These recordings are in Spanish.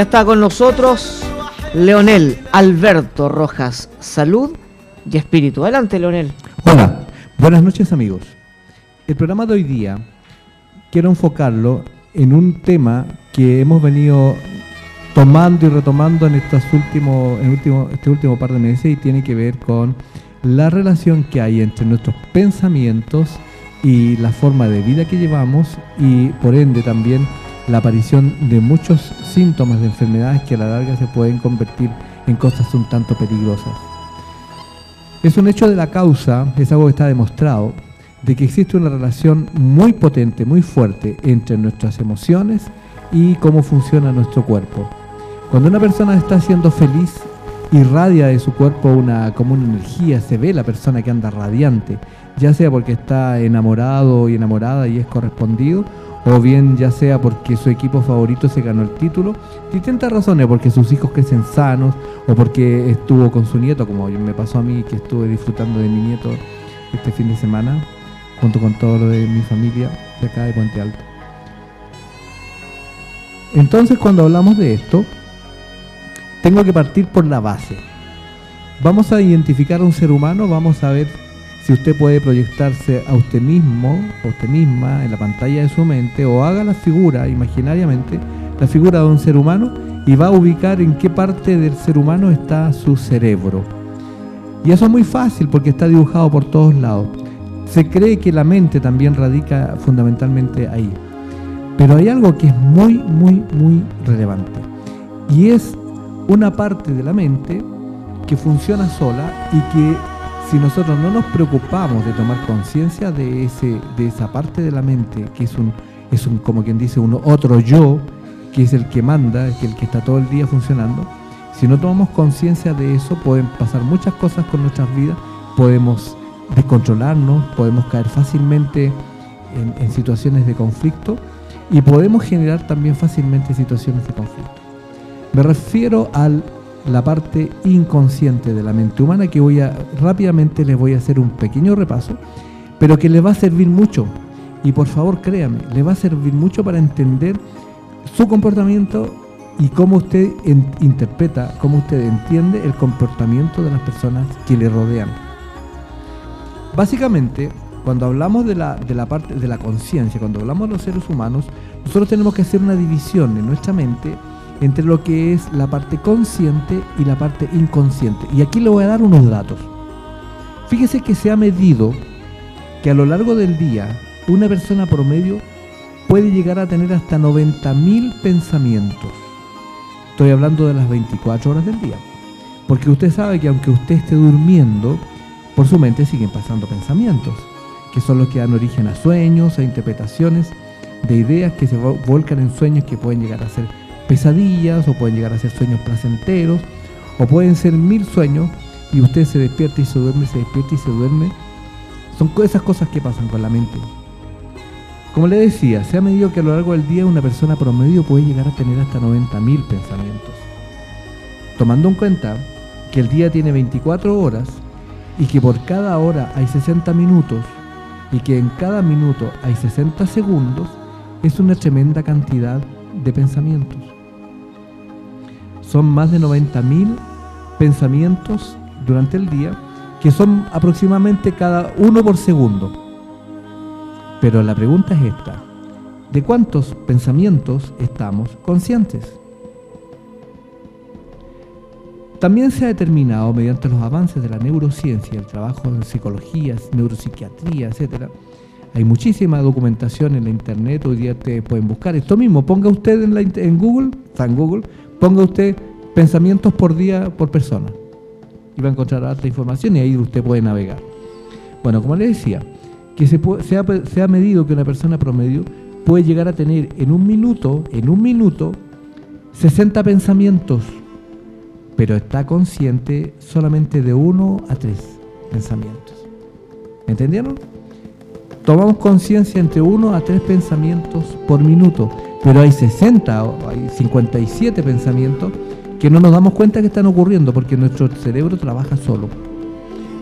Ya está con nosotros Leonel Alberto Rojas, Salud y Espíritu. Adelante, Leonel. Hola, buenas noches amigos. El programa de hoy día quiero enfocarlo en un tema que hemos venido tomando y retomando en estos últimos, en último, este último par de meses y tiene que ver con la relación que hay entre nuestros pensamientos y la forma de vida que llevamos y por ende también la aparición de muchos síntomas de enfermedades que a la larga se pueden convertir en cosas un tanto peligrosas. Es un hecho de la causa, es algo que está demostrado, de que existe una relación muy potente, muy fuerte entre nuestras emociones y cómo funciona nuestro cuerpo. Cuando una persona está siendo feliz, irradia de su cuerpo una, como una energía, se ve la persona que anda radiante, ya sea porque está enamorado y enamorada y es correspondido, o bien ya sea porque su equipo favorito se ganó el título, distintas razones, porque sus hijos crecen sanos, o porque estuvo con su nieto, como me pasó a mí que estuve disfrutando de mi nieto este fin de semana, junto con todo lo de mi familia de acá de Puente Alto. Entonces cuando hablamos de esto, tengo que partir por la base. Vamos a identificar a un ser humano, vamos a ver si usted puede proyectarse a usted mismo, a usted misma, en la pantalla de su mente, o haga la figura imaginariamente, la figura de un ser humano, y va a ubicar en qué parte del ser humano está su cerebro. Y eso es muy fácil porque está dibujado por todos lados. Se cree que la mente también radica fundamentalmente ahí. Pero hay algo que es muy, muy, muy relevante. Y es una parte de la mente que funciona sola y que si nosotros no nos preocupamos de tomar conciencia de ese de esa parte de la mente que es un es un como quien dice un otro yo que es el que manda que el que está todo el día funcionando si no tomamos conciencia de eso pueden pasar muchas cosas con nuestras vidas podemos descontrolarnos podemos caer fácilmente en, en situaciones de conflicto y podemos generar también fácilmente situaciones de conflicto. Me refiero a la parte inconsciente de la mente humana que voy a rápidamente les voy a hacer un pequeño repaso, pero que les va a servir mucho. Y por favor, créame, le va a servir mucho para entender su comportamiento y cómo usted interpreta, cómo usted entiende el comportamiento de las personas que le rodean. Básicamente, cuando hablamos de la, de la parte de la conciencia, cuando hablamos de los seres humanos, nosotros tenemos que hacer una división en nuestra mente entre lo que es la parte consciente y la parte inconsciente. Y aquí le voy a dar unos datos. Fíjese que se ha medido que a lo largo del día una persona promedio puede llegar a tener hasta 90.000 pensamientos. Estoy hablando de las 24 horas del día. Porque usted sabe que aunque usted esté durmiendo, por su mente siguen pasando pensamientos, que son los que dan origen a sueños, a interpretaciones de ideas que se volcan en sueños que pueden llegar a ser pesadillas o pueden llegar a ser sueños placenteros o pueden ser mil sueños y usted se despierta y se duerme, se despierta y se duerme. Son esas cosas que pasan con la mente. Como le decía, se ha medido que a lo largo del día una persona promedio puede llegar a tener hasta 90.000 pensamientos. Tomando en cuenta que el día tiene 24 horas y que por cada hora hay 60 minutos y que en cada minuto hay 60 segundos, es una tremenda cantidad de pensamientos son más de 90.000 pensamientos durante el día, que son aproximadamente cada uno por segundo. Pero la pregunta es esta, ¿de cuántos pensamientos estamos conscientes? También se ha determinado mediante los avances de la neurociencia, el trabajo en psicología, neuropsiquiatría, etcétera. Hay muchísima documentación en la internet, hoy día te pueden buscar esto mismo. Ponga usted en, la, en Google, en Google, ponga usted pensamientos por día por persona. Y va a encontrar alta información y ahí usted puede navegar. Bueno, como le decía, que se, se, ha, se ha medido que una persona promedio puede llegar a tener en un minuto, en un minuto, 60 pensamientos, pero está consciente solamente de uno a tres pensamientos. ¿Entendieron? Tomamos conciencia entre uno a tres pensamientos por minuto, pero hay 60 o hay 57 pensamientos que no nos damos cuenta que están ocurriendo porque nuestro cerebro trabaja solo.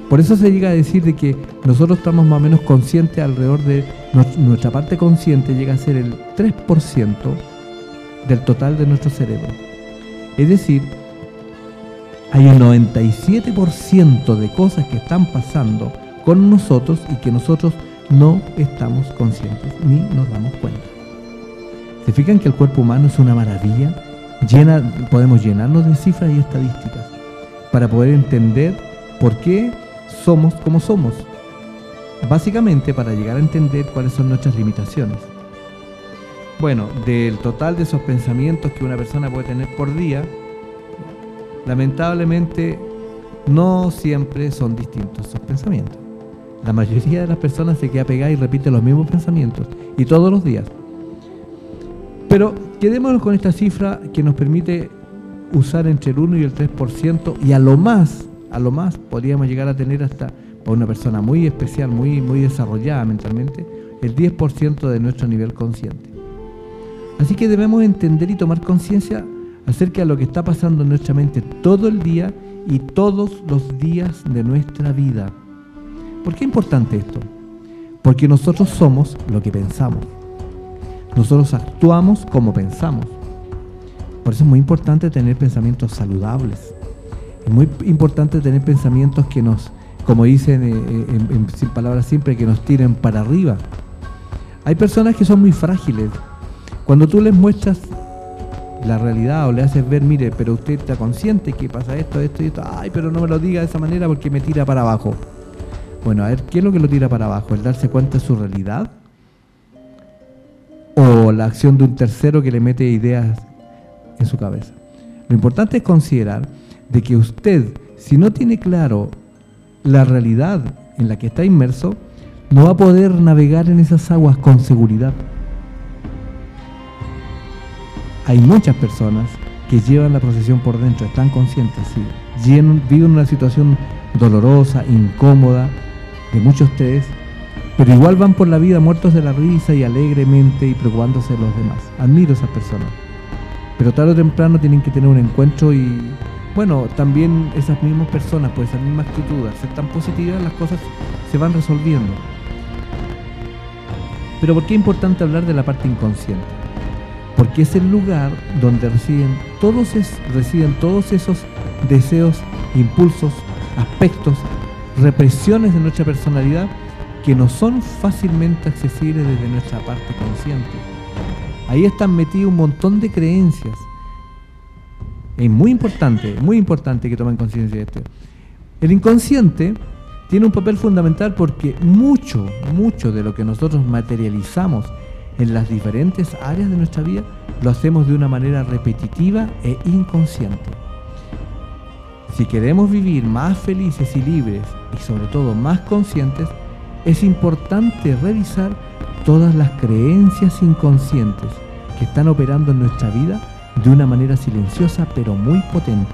Por eso se llega a decir de que nosotros estamos más o menos conscientes alrededor de nuestra parte consciente llega a ser el 3% del total de nuestro cerebro. Es decir, hay un 97% de cosas que están pasando con nosotros y que nosotros no estamos conscientes ni nos damos cuenta. ¿Se fijan que el cuerpo humano es una maravilla? Podemos llenarnos de cifras y estadísticas para poder entender por qué somos como somos. Básicamente para llegar a entender cuáles son nuestras limitaciones. Bueno, del total de esos pensamientos que una persona puede tener por día, lamentablemente no siempre son distintos esos pensamientos. La mayoría de las personas se queda pegada y repite los mismos pensamientos y todos los días. Pero quedémonos con esta cifra que nos permite usar entre el 1 y el 3% y a lo más, a lo más podríamos llegar a tener hasta para una persona muy especial, muy, muy desarrollada mentalmente, el 10% de nuestro nivel consciente. Así que debemos entender y tomar conciencia acerca de lo que está pasando en nuestra mente todo el día y todos los días de nuestra vida. ¿Por qué es importante esto? Porque nosotros somos lo que pensamos. Nosotros actuamos como pensamos. Por eso es muy importante tener pensamientos saludables. Es muy importante tener pensamientos que nos, como dicen eh, eh, en palabras simples, que nos tiren para arriba. Hay personas que son muy frágiles. Cuando tú les muestras la realidad o le haces ver, mire, pero usted está consciente que pasa esto, esto y esto, ay, pero no me lo diga de esa manera porque me tira para abajo. Bueno, a ver, ¿qué es lo que lo tira para abajo? ¿El darse cuenta de su realidad? ¿O la acción de un tercero que le mete ideas en su cabeza? Lo importante es considerar de que usted, si no tiene claro la realidad en la que está inmerso, no va a poder navegar en esas aguas con seguridad. Hay muchas personas que llevan la procesión por dentro, están conscientes, sí, viven una situación dolorosa, incómoda, de muchos ustedes, pero igual van por la vida muertos de la risa y alegremente y preocupándose de los demás. Admiro a esas personas. Pero tarde o temprano tienen que tener un encuentro y, bueno, también esas mismas personas, pues esa misma actitud, al ser tan positivas, las cosas se van resolviendo. Pero ¿por qué es importante hablar de la parte inconsciente? Porque es el lugar donde residen todos, residen todos esos deseos, impulsos, aspectos represiones de nuestra personalidad que no son fácilmente accesibles desde nuestra parte consciente. Ahí están metidos un montón de creencias. Es muy importante, muy importante que tomen conciencia de esto. El inconsciente tiene un papel fundamental porque mucho, mucho de lo que nosotros materializamos en las diferentes áreas de nuestra vida lo hacemos de una manera repetitiva e inconsciente. Si queremos vivir más felices y libres y sobre todo más conscientes, es importante revisar todas las creencias inconscientes que están operando en nuestra vida de una manera silenciosa pero muy potente.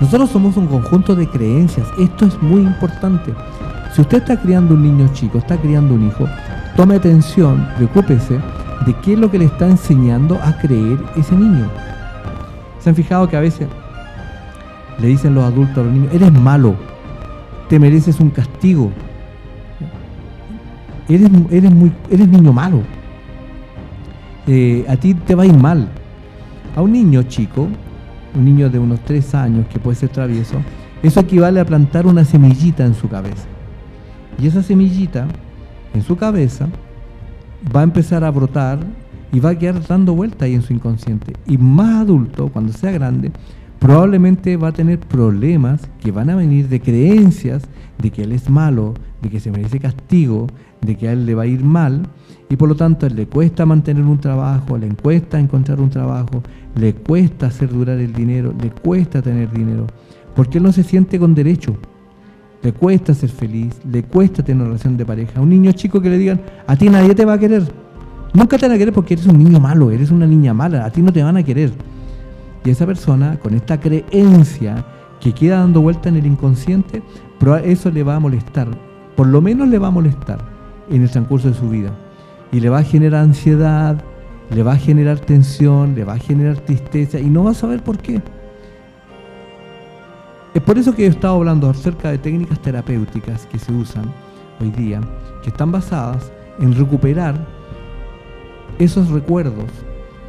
Nosotros somos un conjunto de creencias, esto es muy importante. Si usted está criando un niño chico, está criando un hijo, tome atención, preocúpese de qué es lo que le está enseñando a creer ese niño. ¿Se han fijado que a veces le dicen los adultos a los niños, eres malo, te mereces un castigo, eres, eres, muy, eres niño malo, eh, a ti te va a ir mal. A un niño chico, un niño de unos tres años que puede ser travieso, eso equivale a plantar una semillita en su cabeza. Y esa semillita en su cabeza va a empezar a brotar y va a quedar dando vuelta ahí en su inconsciente. Y más adulto, cuando sea grande, probablemente va a tener problemas que van a venir de creencias de que él es malo, de que se merece castigo, de que a él le va a ir mal, y por lo tanto a él le cuesta mantener un trabajo, le cuesta encontrar un trabajo, le cuesta hacer durar el dinero, le cuesta tener dinero, porque él no se siente con derecho, le cuesta ser feliz, le cuesta tener una relación de pareja. Un niño chico que le digan, a ti nadie te va a querer, nunca te van a querer porque eres un niño malo, eres una niña mala, a ti no te van a querer. Y esa persona, con esta creencia que queda dando vuelta en el inconsciente, eso le va a molestar, por lo menos le va a molestar en el transcurso de su vida. Y le va a generar ansiedad, le va a generar tensión, le va a generar tristeza y no va a saber por qué. Es por eso que he estado hablando acerca de técnicas terapéuticas que se usan hoy día, que están basadas en recuperar esos recuerdos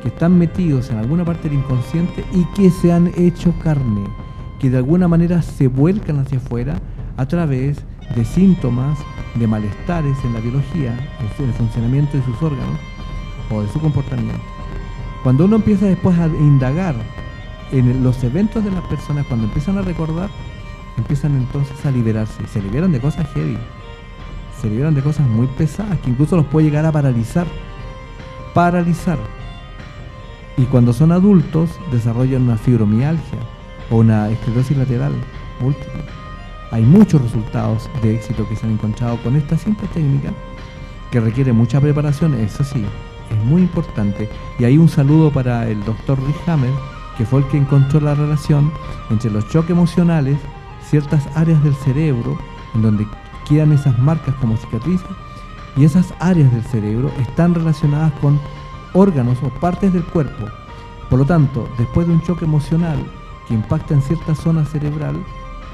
que están metidos en alguna parte del inconsciente y que se han hecho carne, que de alguna manera se vuelcan hacia afuera a través de síntomas, de malestares en la biología, en el funcionamiento de sus órganos o de su comportamiento. Cuando uno empieza después a indagar en los eventos de las personas, cuando empiezan a recordar, empiezan entonces a liberarse se liberan de cosas heavy, se liberan de cosas muy pesadas que incluso los puede llegar a paralizar. Paralizar. Y cuando son adultos desarrollan una fibromialgia o una esclerosis lateral múltiple. Hay muchos resultados de éxito que se han encontrado con esta simple técnica que requiere mucha preparación, eso sí, es muy importante. Y hay un saludo para el doctor Rick Hammer, que fue el que encontró la relación entre los choques emocionales, ciertas áreas del cerebro, en donde quedan esas marcas como cicatrices, y esas áreas del cerebro están relacionadas con órganos o partes del cuerpo. Por lo tanto, después de un choque emocional que impacta en cierta zona cerebral,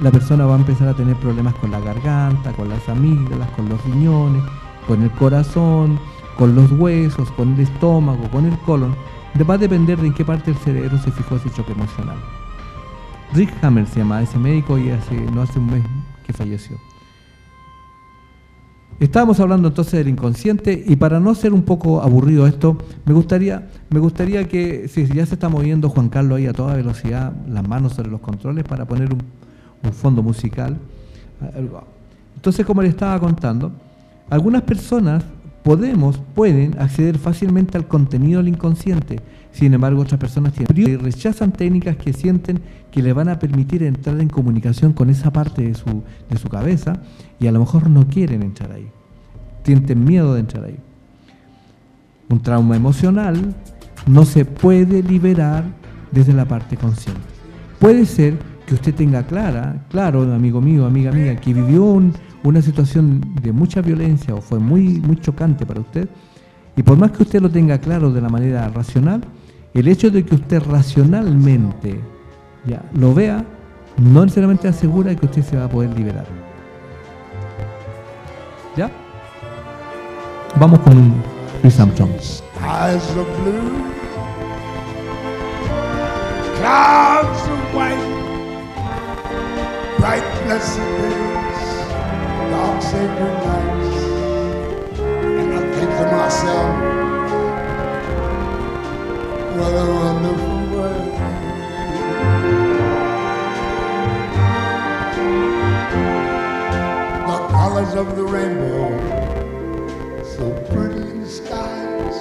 la persona va a empezar a tener problemas con la garganta, con las amígdalas, con los riñones, con el corazón, con los huesos, con el estómago, con el colon. Va a depender de en qué parte del cerebro se fijó ese choque emocional. Rick Hammer se llama ese médico y hace, no hace un mes que falleció. Estábamos hablando entonces del inconsciente y para no ser un poco aburrido esto, me gustaría, me gustaría que, si ya se está moviendo Juan Carlos ahí a toda velocidad, las manos sobre los controles para poner un, un fondo musical. Entonces, como le estaba contando, algunas personas podemos, pueden acceder fácilmente al contenido del inconsciente. Sin embargo, otras personas tienen, y rechazan técnicas que sienten que le van a permitir entrar en comunicación con esa parte de su, de su cabeza y a lo mejor no quieren entrar ahí. Sienten miedo de entrar ahí. Un trauma emocional no se puede liberar desde la parte consciente. Puede ser que usted tenga clara, claro, amigo mío, amiga mía, que vivió una situación de mucha violencia o fue muy, muy chocante para usted, y por más que usted lo tenga claro de la manera racional, el hecho de que usted racionalmente ya lo vea, no necesariamente asegura que usted se va a poder liberar. ¿Ya? Vamos con Louis Armstrong. clouds of white. Bright blessed days, dark sacred nights, and I think to myself, what a wonderful world. The colors of the rainbow, so pretty in the skies,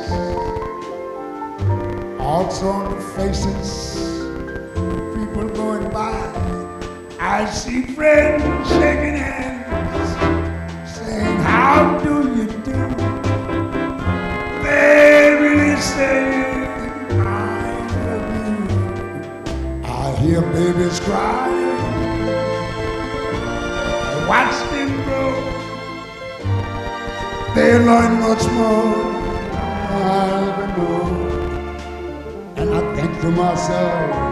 also on the faces, I see friends shaking hands, saying, How do you do? They really say, I love you. I hear babies cry, watch them grow. They learn much more than I ever know. And I think to myself, Yes, I think to myself,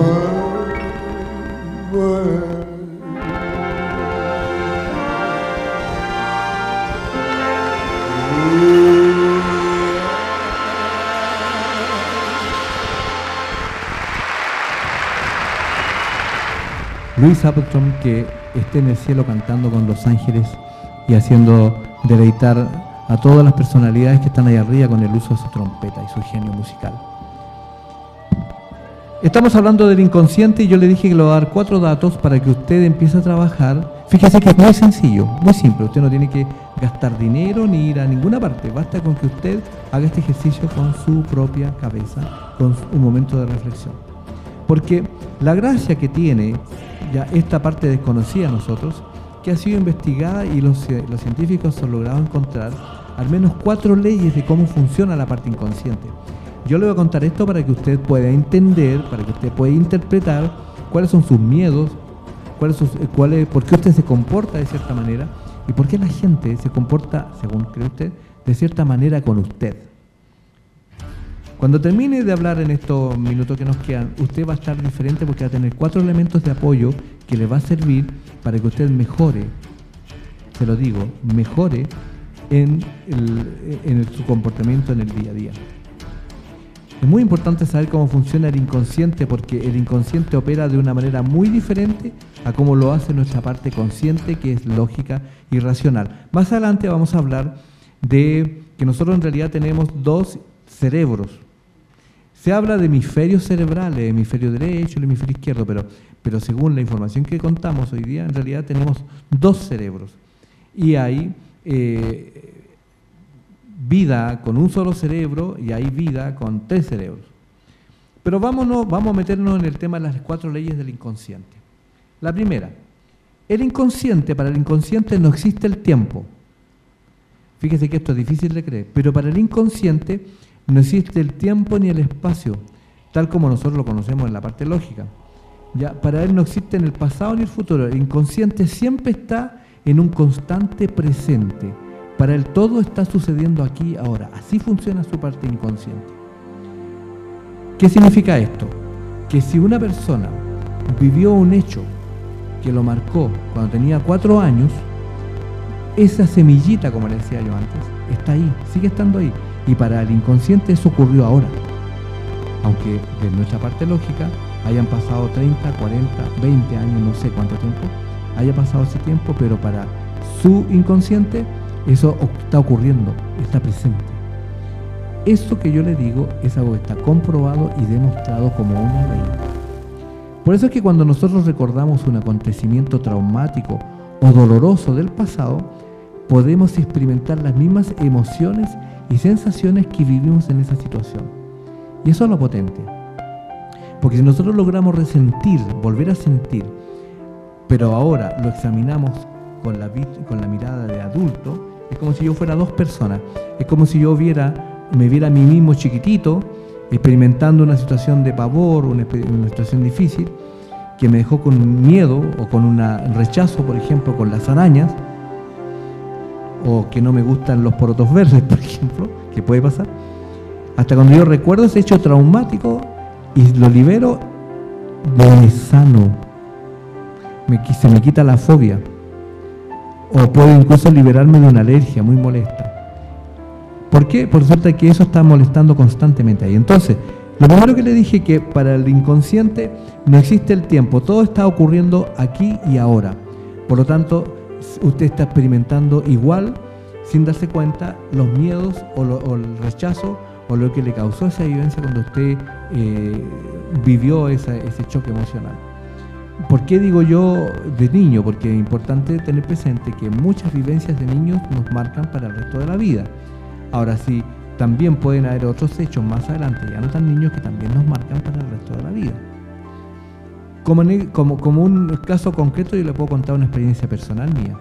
Que esté en el cielo cantando con los ángeles y haciendo deleitar a todas las personalidades que están ahí arriba con el uso de su trompeta y su genio musical. Estamos hablando del inconsciente y yo le dije que le voy a dar cuatro datos para que usted empiece a trabajar. Fíjese que es muy sencillo, muy simple. Usted no tiene que gastar dinero ni ir a ninguna parte. Basta con que usted haga este ejercicio con su propia cabeza, con un momento de reflexión. Porque la gracia que tiene ya esta parte desconocida a nosotros, que ha sido investigada y los, los científicos han logrado encontrar al menos cuatro leyes de cómo funciona la parte inconsciente. Yo le voy a contar esto para que usted pueda entender, para que usted pueda interpretar cuáles son sus miedos, cuáles son, cuál por qué usted se comporta de cierta manera y por qué la gente se comporta, según cree usted, de cierta manera con usted. Cuando termine de hablar en estos minutos que nos quedan, usted va a estar diferente porque va a tener cuatro elementos de apoyo que le va a servir para que usted mejore, se lo digo, mejore en, su comportamiento en el día a día. Es muy importante saber cómo funciona el inconsciente porque el inconsciente opera de una manera muy diferente a cómo lo hace nuestra parte consciente que es lógica y racional. Más adelante vamos a hablar de que nosotros en realidad tenemos dos cerebros. Se habla de hemisferios cerebrales, hemisferio derecho el hemisferio izquierdo, pero, pero según la información que contamos hoy día, en realidad tenemos dos cerebros. Y hay eh, vida con un solo cerebro y hay vida con tres cerebros. Pero vámonos, vamos a meternos en el tema de las cuatro leyes del inconsciente. La primera, el inconsciente, para el inconsciente no existe el tiempo. Fíjese que esto es difícil de creer, pero para el inconsciente no existe el tiempo ni el espacio, tal como nosotros lo conocemos en la parte lógica. Ya, para él no existe en el pasado ni el futuro. El inconsciente siempre está en un constante presente. Para él todo está sucediendo aquí ahora. Así funciona su parte inconsciente. ¿Qué significa esto? Que si una persona vivió un hecho que lo marcó cuando tenía cuatro años, esa semillita, como le decía yo antes, está ahí, sigue estando ahí. Y para el inconsciente eso ocurrió ahora. Aunque de nuestra parte lógica hayan pasado 30, 40, 20 años, no sé cuánto tiempo, haya pasado ese tiempo, pero para su inconsciente eso está ocurriendo, está presente. Eso que yo le digo es algo que está comprobado y demostrado como una ley. Por eso es que cuando nosotros recordamos un acontecimiento traumático o doloroso del pasado, podemos experimentar las mismas emociones y sensaciones que vivimos en esa situación. Y eso es lo potente. Porque si nosotros logramos resentir, volver a sentir, pero ahora lo examinamos con la, con la mirada de adulto, es como si yo fuera dos personas. Es como si yo viera, me viera a mí mismo chiquitito, experimentando una situación de pavor, una, una situación difícil, que me dejó con miedo o con un rechazo, por ejemplo, con las arañas, o que no me gustan los porotos verdes, por ejemplo, que puede pasar. Hasta cuando yo recuerdo ese hecho traumático y lo libero, me sano. Se me quita la fobia o puedo incluso liberarme de una alergia muy molesta. ¿Por qué? Por suerte que eso está molestando constantemente ahí. Entonces, lo primero que le dije que para el inconsciente no existe el tiempo, todo está ocurriendo aquí y ahora. Por lo tanto, usted está experimentando igual, sin darse cuenta, los miedos o, el rechazo o lo que le causó esa vivencia cuando usted eh, vivió ese choque emocional. ¿Por qué digo yo de niño? Porque es importante tener presente que muchas vivencias de niños nos marcan para el resto de la vida. Ahora sí, también pueden haber otros hechos más adelante, ya no tan niños, que también nos marcan para el resto de la vida. Como, un caso concreto, yo le puedo contar una experiencia personal mía.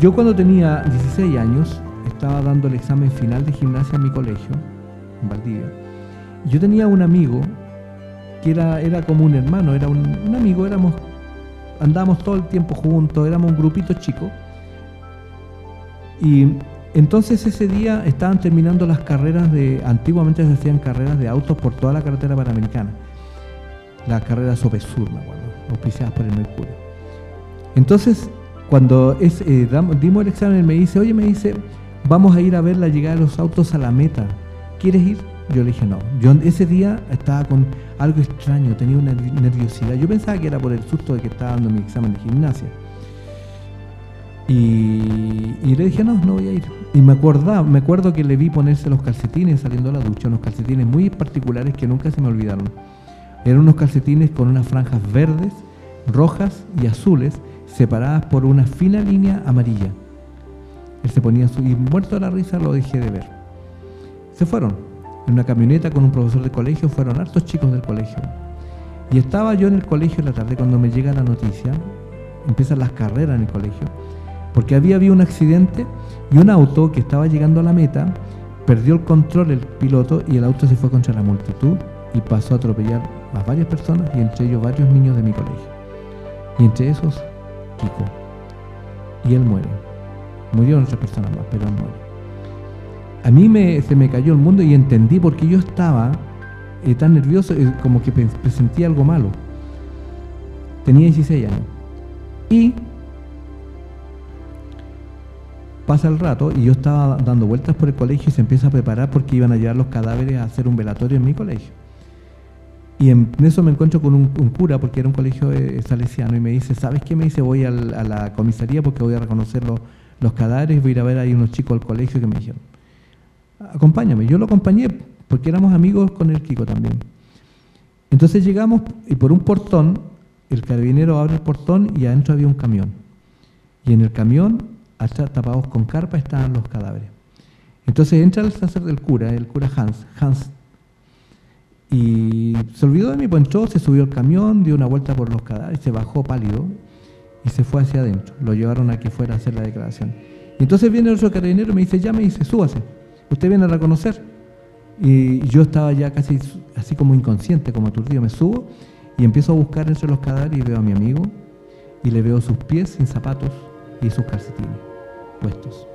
Yo cuando tenía 16 años, estaba dando el examen final de gimnasia en mi colegio, en Valdivia. Yo tenía un amigo que era, era como un hermano, era un, amigo, éramos, andábamos todo el tiempo juntos, éramos un grupito chico. Y entonces ese día estaban terminando las carreras de, antiguamente se hacían carreras de autos por toda la carretera panamericana. La carrera Sopesur, me acuerdo, auspiciadas por el Mercurio. Entonces, cuando eh, dimos el examen, me dice, oye, me dice, vamos a ir a ver la llegada de los autos a la meta. ¿Quieres ir? Yo le dije no. Yo ese día estaba con algo extraño, tenía una nerviosidad. Yo pensaba que era por el susto de que estaba dando mi examen de gimnasia. Y, le dije, no, no voy a ir. Y me acordaba, me acuerdo que le vi ponerse los calcetines saliendo a la ducha, unos calcetines muy particulares que nunca se me olvidaron. Eran unos calcetines con unas franjas verdes, rojas y azules, separadas por una fina línea amarilla. Él se ponía su, y muerto de la risa lo dejé de ver. Se fueron en una camioneta con un profesor de colegio, fueron hartos chicos del colegio. Y estaba yo en el colegio en la tarde cuando me llega la noticia, empiezan las carreras en el colegio, porque había habido un accidente y un auto que estaba llegando a la meta perdió el control el piloto y el auto se fue contra la multitud y pasó a atropellar a varias personas y entre ellos varios niños de mi colegio. Y entre esos, Kiko. Y él muere. Murieron otras personas más, pero él muere. A mí me, se me cayó el mundo y entendí por qué yo estaba eh, tan nervioso, eh, como que presentía algo malo. Tenía 16 años. Y pasa el rato y yo estaba dando vueltas por el colegio y se empieza a preparar porque iban a llevar los cadáveres a hacer un velatorio en mi colegio. Y en eso me encuentro con un, cura, porque era un colegio eh, salesiano, y me dice, ¿sabes qué? Me dice, voy a la comisaría porque voy a reconocer los, los cadáveres, voy a ir a ver ahí unos chicos al colegio que me dijeron, acompáñame. Yo lo acompañé porque éramos amigos con el Kiko también. Entonces llegamos y por un portón, el carabinero abre el portón y adentro había un camión. Y en el camión, tapados con carpa, estaban los cadáveres. Entonces entra el sacerdote del cura, el cura Hans, Hans y se olvidó de mí, pues entró, se subió al camión, dio una vuelta por los cadáveres, se bajó pálido y se fue hacia adentro. Lo llevaron a que fuera a hacer la declaración. Y entonces viene otro carabinero y me dice, ya me dice, súbase, usted viene a reconocer. Y yo estaba ya casi así como inconsciente, como aturdido, me subo y empiezo a buscar entre los cadáveres y veo a mi amigo y le veo sus pies sin zapatos y sus calcetines puestos.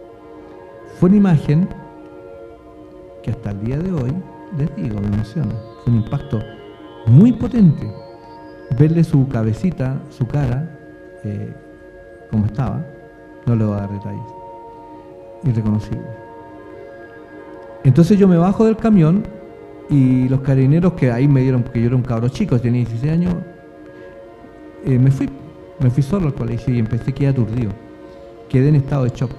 Fue una imagen que hasta el día de hoy, les digo, me emociona un impacto muy potente. Verle su cabecita, su cara, eh, como estaba, no le voy a dar detalles. Irreconocible. Entonces yo me bajo del camión y los carabineros que ahí me dieron, porque yo era un cabro chico, tenía 16 años, eh, me fui, me fui solo al colegio y empecé a quedar aturdido. Quedé en estado de shock.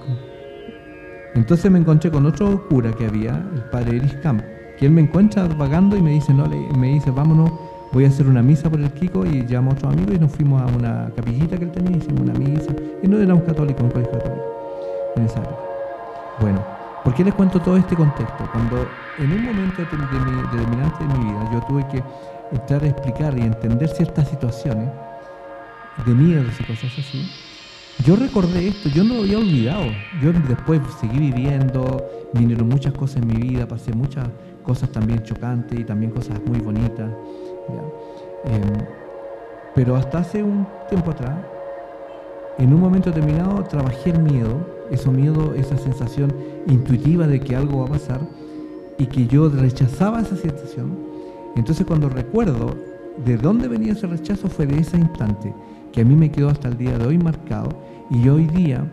Entonces me encontré con otro cura que había, el padre Eris Camp, que él me encuentra vagando y me dice, no, me dice, vámonos, voy a hacer una misa por el Kiko y llamo a otros amigos y nos fuimos a una capillita que él tenía, hicimos una misa, y no éramos católicos, un colegio católico, en esa época. Bueno, ¿por qué les cuento todo este contexto? Cuando en un momento determinante de mi vida yo tuve que entrar a explicar y entender ciertas situaciones de miedos y cosas así, yo recordé esto, yo no lo había olvidado. Yo después seguí viviendo, vinieron muchas cosas en mi vida, pasé muchas cosas también chocantes y también cosas muy bonitas. Em, pero hasta hace un tiempo atrás, en un momento determinado, trabajé el miedo, ese miedo, esa sensación intuitiva de que algo va a pasar y que yo rechazaba esa sensación. Entonces cuando recuerdo de dónde venía ese rechazo fue de ese instante que a mí me quedó hasta el día de hoy marcado y hoy día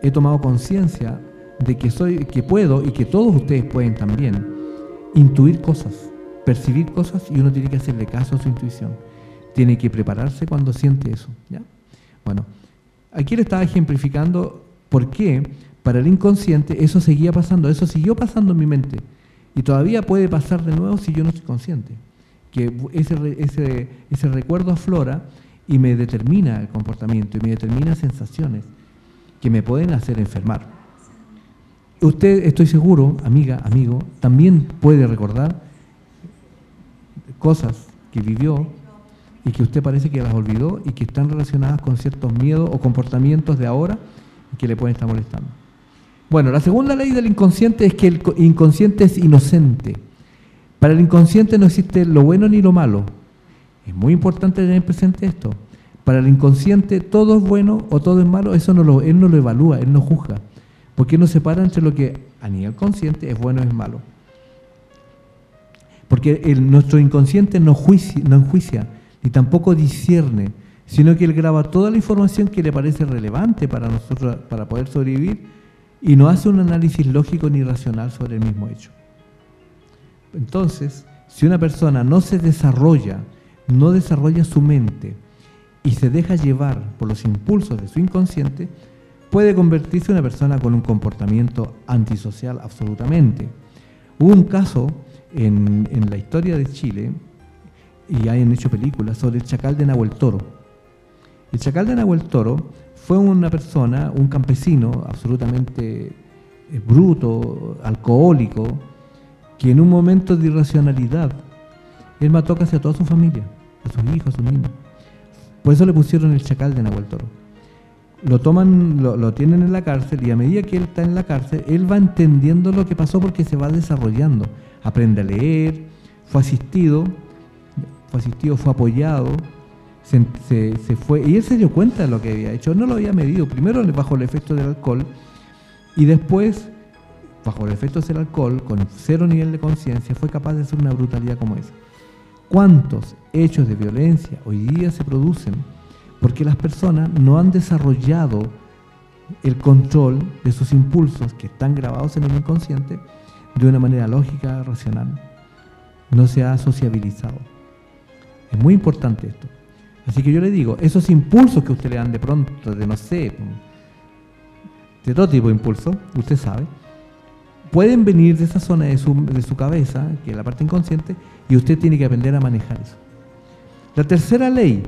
he tomado conciencia de que soy que puedo y que todos ustedes pueden también intuir cosas, percibir cosas y uno tiene que hacerle caso a su intuición. Tiene que prepararse cuando siente eso. ¿ya? Bueno, aquí le estaba ejemplificando por qué para el inconsciente eso seguía pasando, eso siguió pasando en mi mente. Y todavía puede pasar de nuevo si yo no estoy consciente. Que ese, ese, ese recuerdo aflora y me determina el comportamiento y me determina sensaciones que me pueden hacer enfermar. Usted, estoy seguro, amiga, amigo, también puede recordar cosas que vivió y que usted parece que las olvidó y que están relacionadas con ciertos miedos o comportamientos de ahora que le pueden estar molestando. Bueno, la segunda ley del inconsciente es que el inconsciente es inocente. Para el inconsciente no existe lo bueno ni lo malo. Es muy importante tener presente esto. Para el inconsciente todo es bueno o todo es malo, eso no lo, él no lo evalúa, él no juzga. Porque no separa entre lo que a nivel consciente es bueno y es malo. Porque nuestro inconsciente no, no enjuicia, ni tampoco discierne, sino que él graba toda la información que le parece relevante para nosotros, para poder sobrevivir, y no hace un análisis lógico ni racional sobre el mismo hecho. Entonces, si una persona no se desarrolla, no desarrolla su mente y se deja llevar por los impulsos de su inconsciente, puede convertirse en una persona con un comportamiento antisocial absolutamente. Hubo un caso en, la historia de Chile, y hayan hecho películas, sobre el chacal de Nahuel Toro. El chacal de Nahuel Toro fue una persona, un campesino absolutamente eh, bruto, alcohólico, que en un momento de irracionalidad, él mató casi a toda su familia, a sus hijos, a sus niños. Por eso le pusieron el chacal de Nahuel Toro lo toman, lo, tienen en la cárcel y a medida que él está en la cárcel, él va entendiendo lo que pasó porque se va desarrollando. Aprende a leer, fue asistido, fue asistido, fue apoyado, se, fue, y él se dio cuenta de lo que había hecho, no lo había medido, primero bajo el efecto del alcohol, y después, bajo el efecto del alcohol, con cero nivel de conciencia, fue capaz de hacer una brutalidad como esa. ¿Cuántos hechos de violencia hoy día se producen porque las personas no han desarrollado el control de sus impulsos que están grabados en el inconsciente de una manera lógica, racional? No se ha sociabilizado. Es muy importante esto. Así que yo le digo, esos impulsos que usted le dan de pronto, de no sé, de todo tipo de impulso, usted sabe, pueden venir de esa zona de su, de su cabeza, que es la parte inconsciente, y usted tiene que aprender a manejar eso. La tercera ley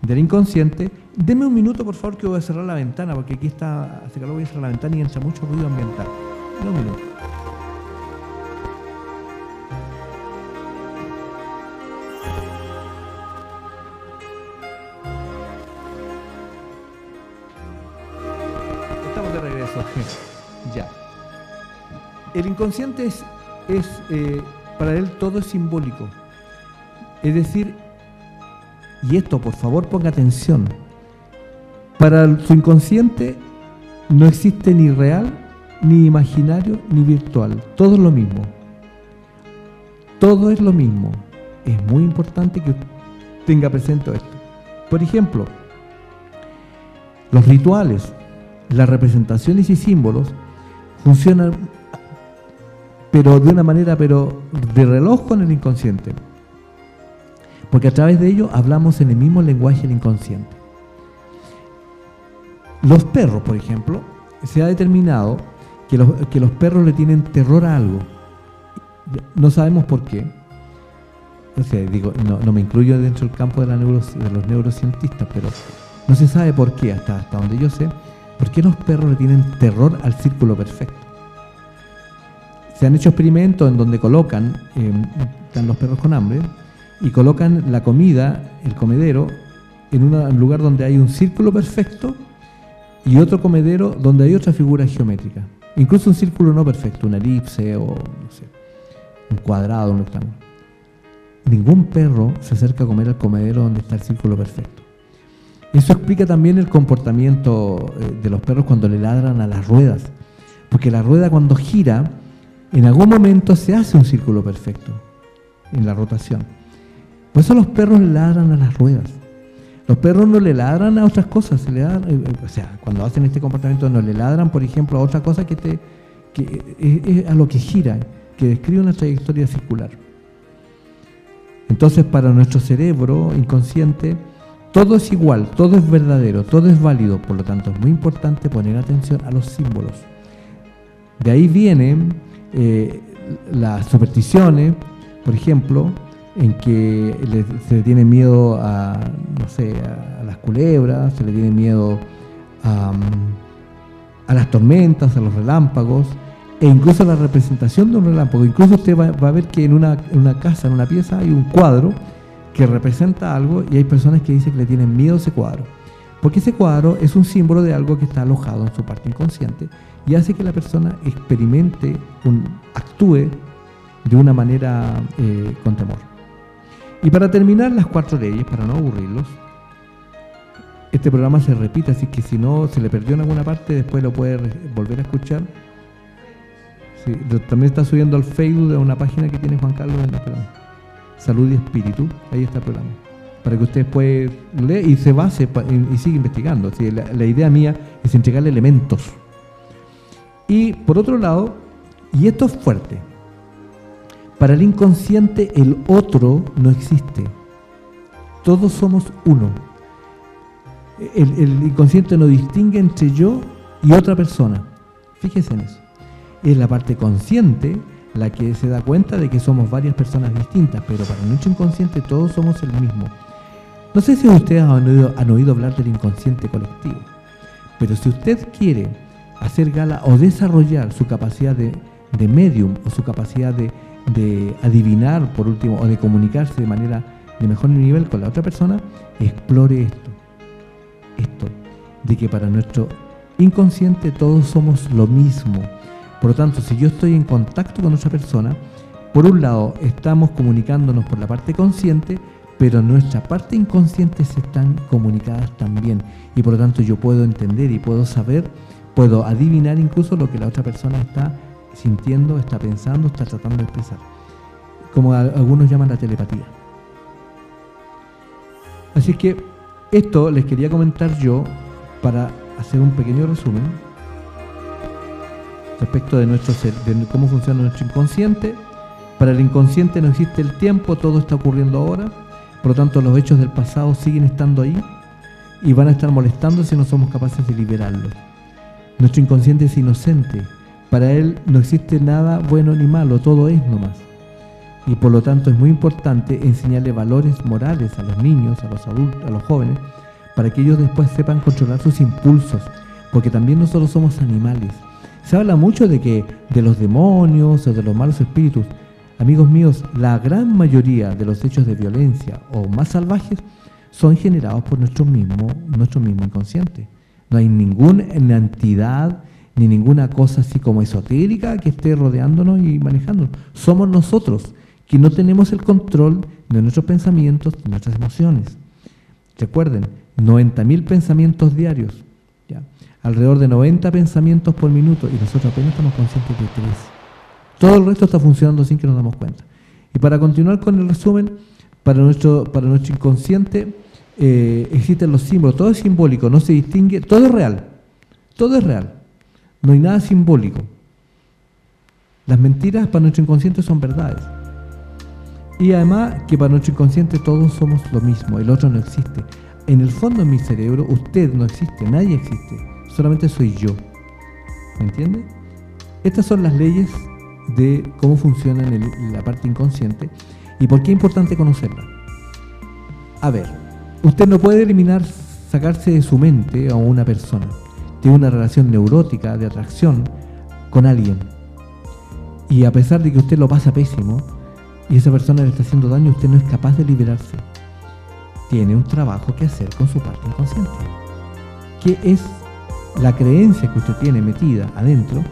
del inconsciente, deme un minuto por favor que voy a cerrar la ventana, porque aquí está, hace calor, voy a cerrar la ventana y entra mucho ruido ambiental. Deme un minuto. Estamos de regreso. ya. El inconsciente es, es eh, para él todo es simbólico. Es decir, y esto por favor ponga atención, para su inconsciente no existe ni real, ni imaginario, ni virtual. Todo es lo mismo. Todo es lo mismo. Es muy importante que tenga presente esto. Por ejemplo, los rituales, las representaciones y símbolos funcionan pero de una manera pero de reloj con el inconsciente. Porque a través de ello hablamos en el mismo lenguaje del inconsciente. Los perros, por ejemplo, se ha determinado que los, que los perros le tienen terror a algo. No sabemos por qué. O sea, digo, no, me incluyo dentro del campo de, la de los neurocientistas, pero no se sabe por qué, hasta, hasta donde yo sé, por qué los perros le tienen terror al círculo perfecto. Se han hecho experimentos en donde colocan, eh, están los perros con hambre, y colocan la comida, el comedero, en un lugar donde hay un círculo perfecto y otro comedero donde hay otra figura geométrica. Incluso un círculo no perfecto, una elipse o un cuadrado, un rectángulo. Ningún perro se acerca a comer al comedero donde está el círculo perfecto. Eso explica también el comportamiento eh, de los perros cuando le ladran a las ruedas. Porque la rueda cuando gira, en algún momento se hace un círculo perfecto en la rotación. Por eso los perros ladran a las ruedas. Los perros no le ladran a otras cosas, se le eh, eh, o sea, cuando hacen este comportamiento no le ladran, por ejemplo, a otra cosa que, te, que es a lo que gira, que describe una trayectoria circular. Entonces, para nuestro cerebro inconsciente, todo es igual, todo es verdadero, todo es válido, por lo tanto es muy importante poner atención a los símbolos. De ahí vienen eh, las supersticiones, por ejemplo, en que se le tiene miedo a, no sé, a, las culebras, se le tiene miedo a, las tormentas, a los relámpagos, e incluso a la representación de un relámpago. Incluso usted va, a ver que en una, casa, en una pieza, hay un cuadro que representa algo y hay personas que dicen que le tienen miedo a ese cuadro. Porque ese cuadro es un símbolo de algo que está alojado en su parte inconsciente y hace que la persona experimente, actúe de una manera eh, con temor. Y para terminar las cuatro leyes, para no aburrirlos, este programa se repite, así que si no se le perdió en alguna parte, después lo puede volver a escuchar. también está subiendo al Facebook de una página que tiene Juan Carlos en Salud y Espíritu, ahí está el programa. Para que usted pueda leer y se base y, siga investigando. la idea mía es entregarle elementos y por otro lado, y esto es fuerte, para el inconsciente el otro no existe. Todos somos uno. El, inconsciente no distingue entre yo y otra persona. Fíjese en eso. Es la parte consciente la que se da cuenta de que somos varias personas distintas, pero para nuestro inconsciente todos somos el mismo. No sé si ustedes han oído hablar del inconsciente colectivo, pero si usted quiere hacer gala o desarrollar su capacidad de, medium o su capacidad de, adivinar, por último, o de comunicarse de manera de mejor nivel con la otra persona, explore esto. Esto, de que para nuestro inconsciente todos somos lo mismo. Por lo tanto, si yo estoy en contacto con otra persona, por un lado estamos comunicándonos por la parte consciente, pero nuestra parte inconsciente se están comunicadas también. Y por lo tanto yo puedo entender y puedo saber puedo adivinar incluso lo que la otra persona está sintiendo, está pensando, está tratando de expresar. Como algunos llaman la telepatía. Así que esto les quería comentar yo para hacer un pequeño resumen respecto de, nuestro ser, de cómo funciona nuestro inconsciente. Para el inconsciente no existe el tiempo, todo está ocurriendo ahora, por lo tanto los hechos del pasado siguen estando ahí y van a estar molestando si no somos capaces de liberarlos. Nuestro inconsciente es inocente, para él no existe nada bueno ni malo, todo es nomás. Y por lo tanto es muy importante enseñarle valores morales a los niños, a los adultos, a los jóvenes, para que ellos después sepan controlar sus impulsos, porque también nosotros somos animales. Se habla mucho de que de los demonios o de los malos espíritus. Amigos míos, la gran mayoría de los hechos de violencia o más salvajes son generados por nuestro mismo, nuestro mismo inconsciente. No hay ninguna entidad ni ninguna cosa así como esotérica que esté rodeándonos y manejándonos. Somos nosotros que no tenemos el control de nuestros pensamientos, de nuestras emociones. Recuerden, 90.000 pensamientos diarios, ¿ya? alrededor de 90 pensamientos por minuto y nosotros apenas estamos conscientes de tres. Todo el resto está funcionando sin que nos damos cuenta. Y para continuar con el resumen, para nuestro, para nuestro inconsciente eh, existen los símbolos, todo es simbólico, no se distingue, todo es real, todo es real, no hay nada simbólico. Las mentiras para nuestro inconsciente son verdades. Y además que para nuestro inconsciente todos somos lo mismo, el otro no existe. En el fondo de mi cerebro usted no existe, nadie existe, solamente soy yo. ¿Me entiende? Estas son las leyes de cómo funciona la parte inconsciente y por qué es importante conocerla. A ver, usted no puede eliminar, sacarse de su mente a una persona. Tiene una relación neurótica de atracción con alguien. Y a pesar de que usted lo pasa pésimo y esa persona le está haciendo daño, usted no es capaz de liberarse tiene un trabajo que hacer con su parte inconsciente, que es la creencia que usted tiene metida adentro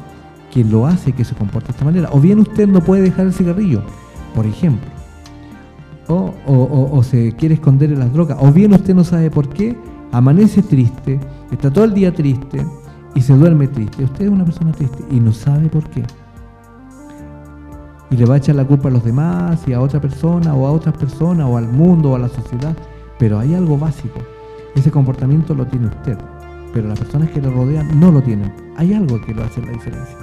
que lo hace que se comporte de esta manera. O bien usted no puede dejar el cigarrillo, por ejemplo, o, o, se quiere esconder en las drogas, o bien usted no sabe por qué, amanece triste, está todo el día triste y se duerme triste. Usted es una persona triste y no sabe por qué. Y le va a echar la culpa a los demás y a otra persona o a otras personas o al mundo o a la sociedad. Pero hay algo básico. Ese comportamiento lo tiene usted, pero las personas que le rodean no lo tienen. Hay algo que lo hace la diferencia.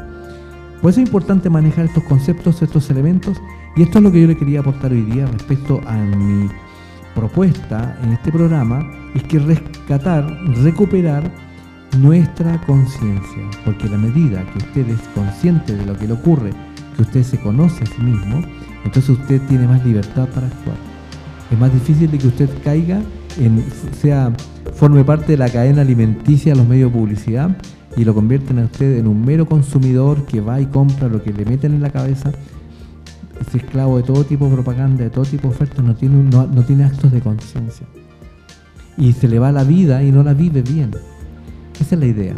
Por eso es importante manejar estos conceptos, estos elementos, y esto es lo que yo le quería aportar hoy día respecto a mi propuesta en este programa, es que rescatar, recuperar nuestra conciencia, porque la medida que usted es consciente de lo que le ocurre, que usted se conoce a sí mismo, entonces usted tiene más libertad para actuar. Es más difícil de que usted caiga en, sea, forme parte de la cadena alimenticia de los medios de publicidad y lo convierten a usted en un mero consumidor que va y compra lo que le meten en la cabeza, es esclavo de todo tipo de propaganda, de todo tipo de ofertas, no tiene, no, no tiene actos de conciencia. Y se le va la vida y no la vive bien. Esa es la idea.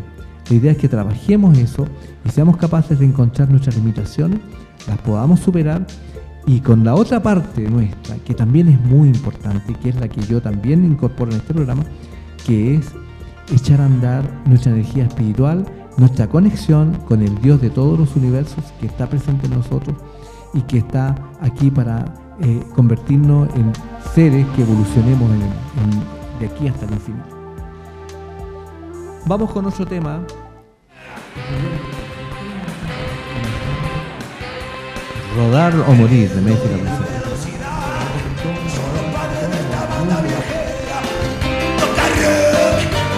La idea es que trabajemos eso y seamos capaces de encontrar nuestras limitaciones, las podamos superar y con la otra parte nuestra, que también es muy importante, que es la que yo también incorporo en este programa, que es echar a andar nuestra energía espiritual, nuestra conexión con el Dios de todos los universos que está presente en nosotros y que está aquí para eh, convertirnos en seres que evolucionemos de aquí hasta el infinito. Vamos con otro tema. Rodar o morir de México.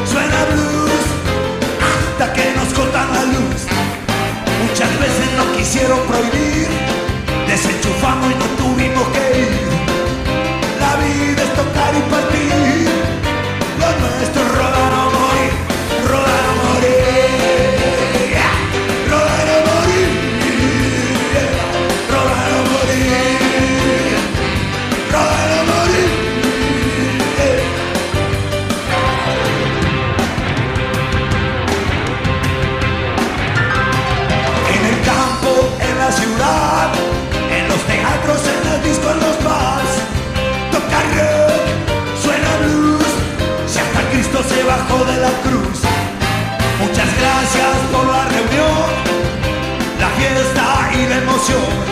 Suena blues hasta que nos cortan la luz. Muchas veces nos quisieron prohibir, desenchufamos y no tuvimos que ir. La vida es tocar y partir, 就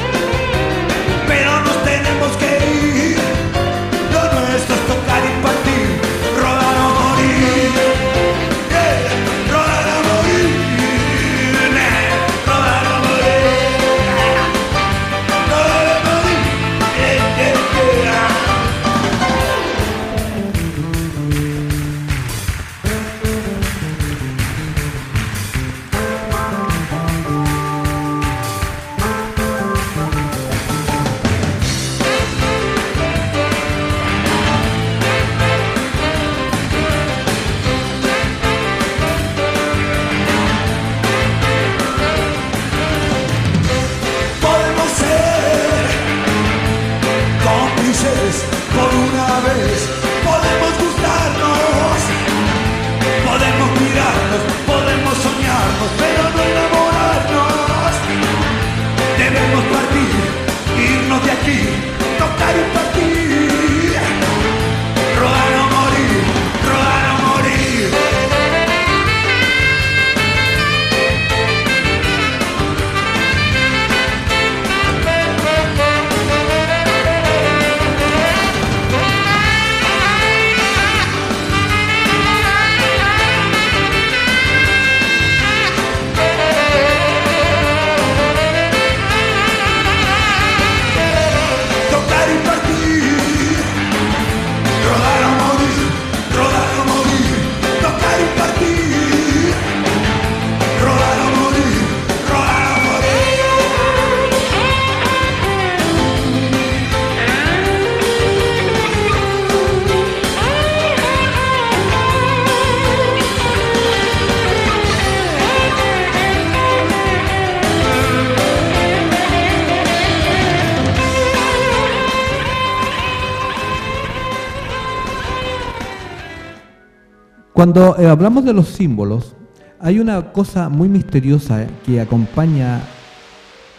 Cuando eh, hablamos de los símbolos, hay una cosa muy misteriosa que acompaña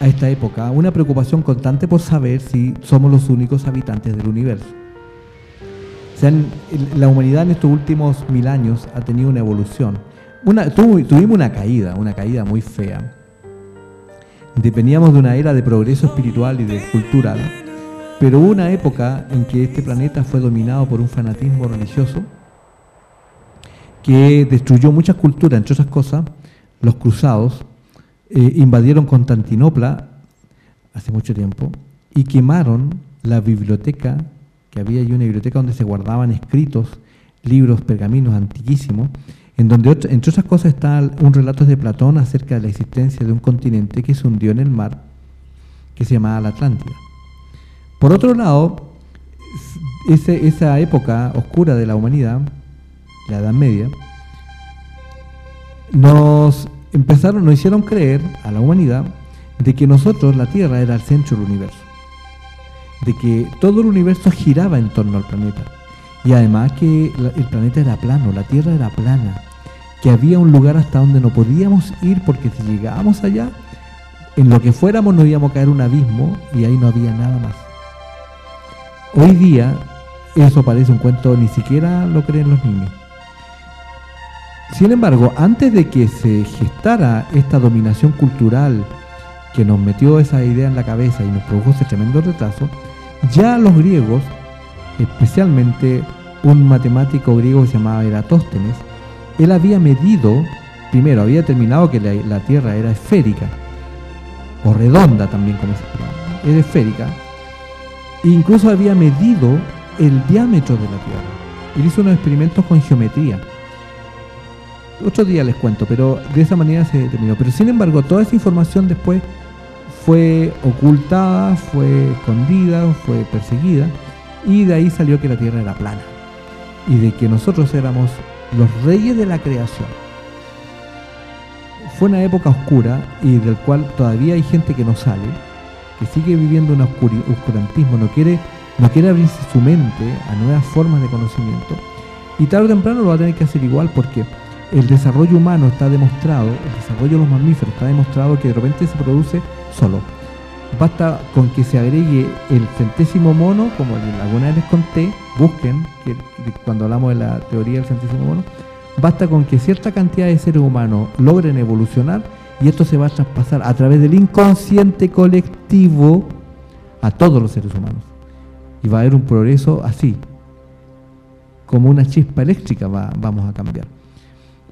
a esta época, una preocupación constante por saber si somos los únicos habitantes del universo. O sea, la humanidad en estos últimos mil años ha tenido una evolución. Una, tuvimos una caída, una caída muy fea. De- Veníamos de una era de progreso espiritual y de cultural, pero hubo una época en que este planeta fue dominado por un fanatismo religioso que destruyó muchas culturas, entre otras cosas, los cruzados eh, invadieron Constantinopla hace mucho tiempo y quemaron la biblioteca, que había ahí una biblioteca donde se guardaban escritos, libros, pergaminos antiquísimos, en donde, entre otras cosas, está un relato de Platón acerca de la existencia de un continente que se hundió en el mar, que se llamaba la Atlántida. Por otro lado, ese- esa época oscura de la humanidad, la Edad Media, nos empezaron, nos hicieron creer a la humanidad de que nosotros, la Tierra, era el centro del universo. De que todo el universo giraba en torno al planeta. Y además que el planeta era plano, la Tierra era plana. Que había un lugar hasta donde no podíamos ir porque si llegábamos allá, en lo que fuéramos nos íbamos a caer un abismo y ahí no había nada más. Hoy día eso parece un cuento, ni siquiera lo creen los niños. Sin embargo, antes de que se gestara esta dominación cultural que nos metió esa idea en la cabeza y nos produjo ese tremendo retraso, ya los griegos, especialmente un matemático griego que se llamaba Eratóstenes, él había medido, primero había determinado que la, Tierra era esférica, o redonda también como se llama, era esférica, e incluso había medido el diámetro de la Tierra. Él hizo unos experimentos con geometría. Otro día les cuento, pero de esa manera se determinó. Pero sin embargo, toda esa información después fue ocultada, fue escondida, fue perseguida, y de ahí salió que la Tierra era plana. Y de que nosotros éramos los reyes de la creación. Fue una época oscura y del cual todavía hay gente que no sale, que sigue viviendo un oscurantismo, no quiere, no quiere abrirse su mente a nuevas formas de conocimiento. Y tarde o temprano lo va a tener que hacer igual porque el desarrollo humano está demostrado, el desarrollo de los mamíferos está demostrado que de repente se produce solo. Basta con que se agregue el centésimo mono, como alguna vez les conté, busquen, que, que cuando hablamos de la teoría del centésimo mono, basta con que cierta cantidad de seres humanos logren evolucionar Y esto se va a traspasar a través del inconsciente colectivo a todos los seres humanos. Y va a haber un progreso así, como una chispa eléctrica va- vamos a cambiar.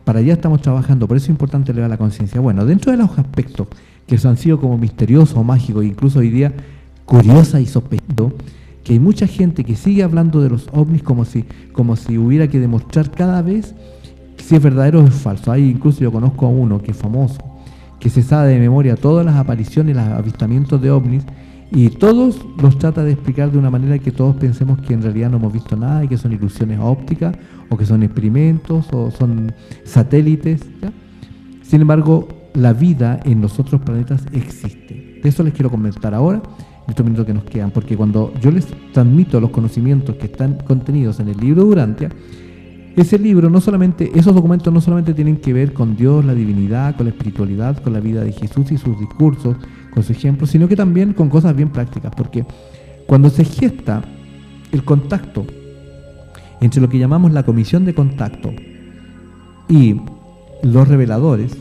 Para allá estamos trabajando, por eso es importante elevar la conciencia. Bueno, dentro de los aspectos que han sido como misteriosos mágicos, incluso hoy día curiosa y sospechoso, que hay mucha gente que sigue hablando de los ovnis como si, como si hubiera que demostrar cada vez si es verdadero o es falso. Hay incluso yo conozco a uno que es famoso, que se sabe de memoria todas las apariciones, los avistamientos de ovnis, y todos los trata de explicar de una manera que todos pensemos que en realidad no hemos visto nada y que son ilusiones ópticas, o que son experimentos, o son satélites. Sin embargo, la vida en los otros planetas existe. De eso les quiero comentar ahora, en estos minutos que nos quedan, porque cuando yo les transmito los conocimientos que están contenidos en el libro de Urantia, ese libro no solamente, esos documentos no solamente tienen que ver con Dios, la divinidad, con la espiritualidad, con la vida de Jesús y sus discursos, con su ejemplo, sino que también con cosas bien prácticas, porque cuando se gesta el contacto entre lo que llamamos la comisión de contacto y los reveladores,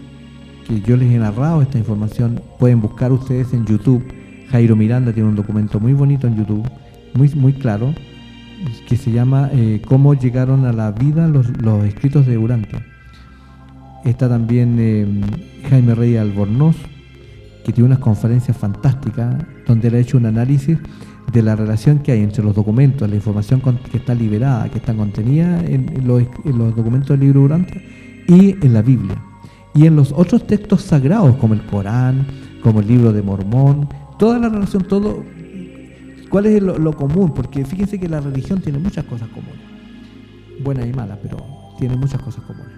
que yo les he narrado esta información, pueden buscar ustedes en YouTube. Jairo Miranda tiene un documento muy bonito en YouTube, muy, muy claro, que se llama eh, Cómo llegaron a la vida los, los escritos de Urantia. Está también eh, Jaime Rey Albornoz, que tiene unas conferencias fantásticas, donde él ha hecho un análisis de la relación que hay entre los documentos, la información que está liberada, que está contenida en, los, en los documentos del libro Urantia y en la Biblia. Y en los otros textos sagrados, como el Corán, como el libro de Mormón, toda la relación, todo. ¿Cuál es lo, lo común? Porque fíjense que la religión tiene muchas cosas comunes. Buenas y malas, pero tiene muchas cosas comunes.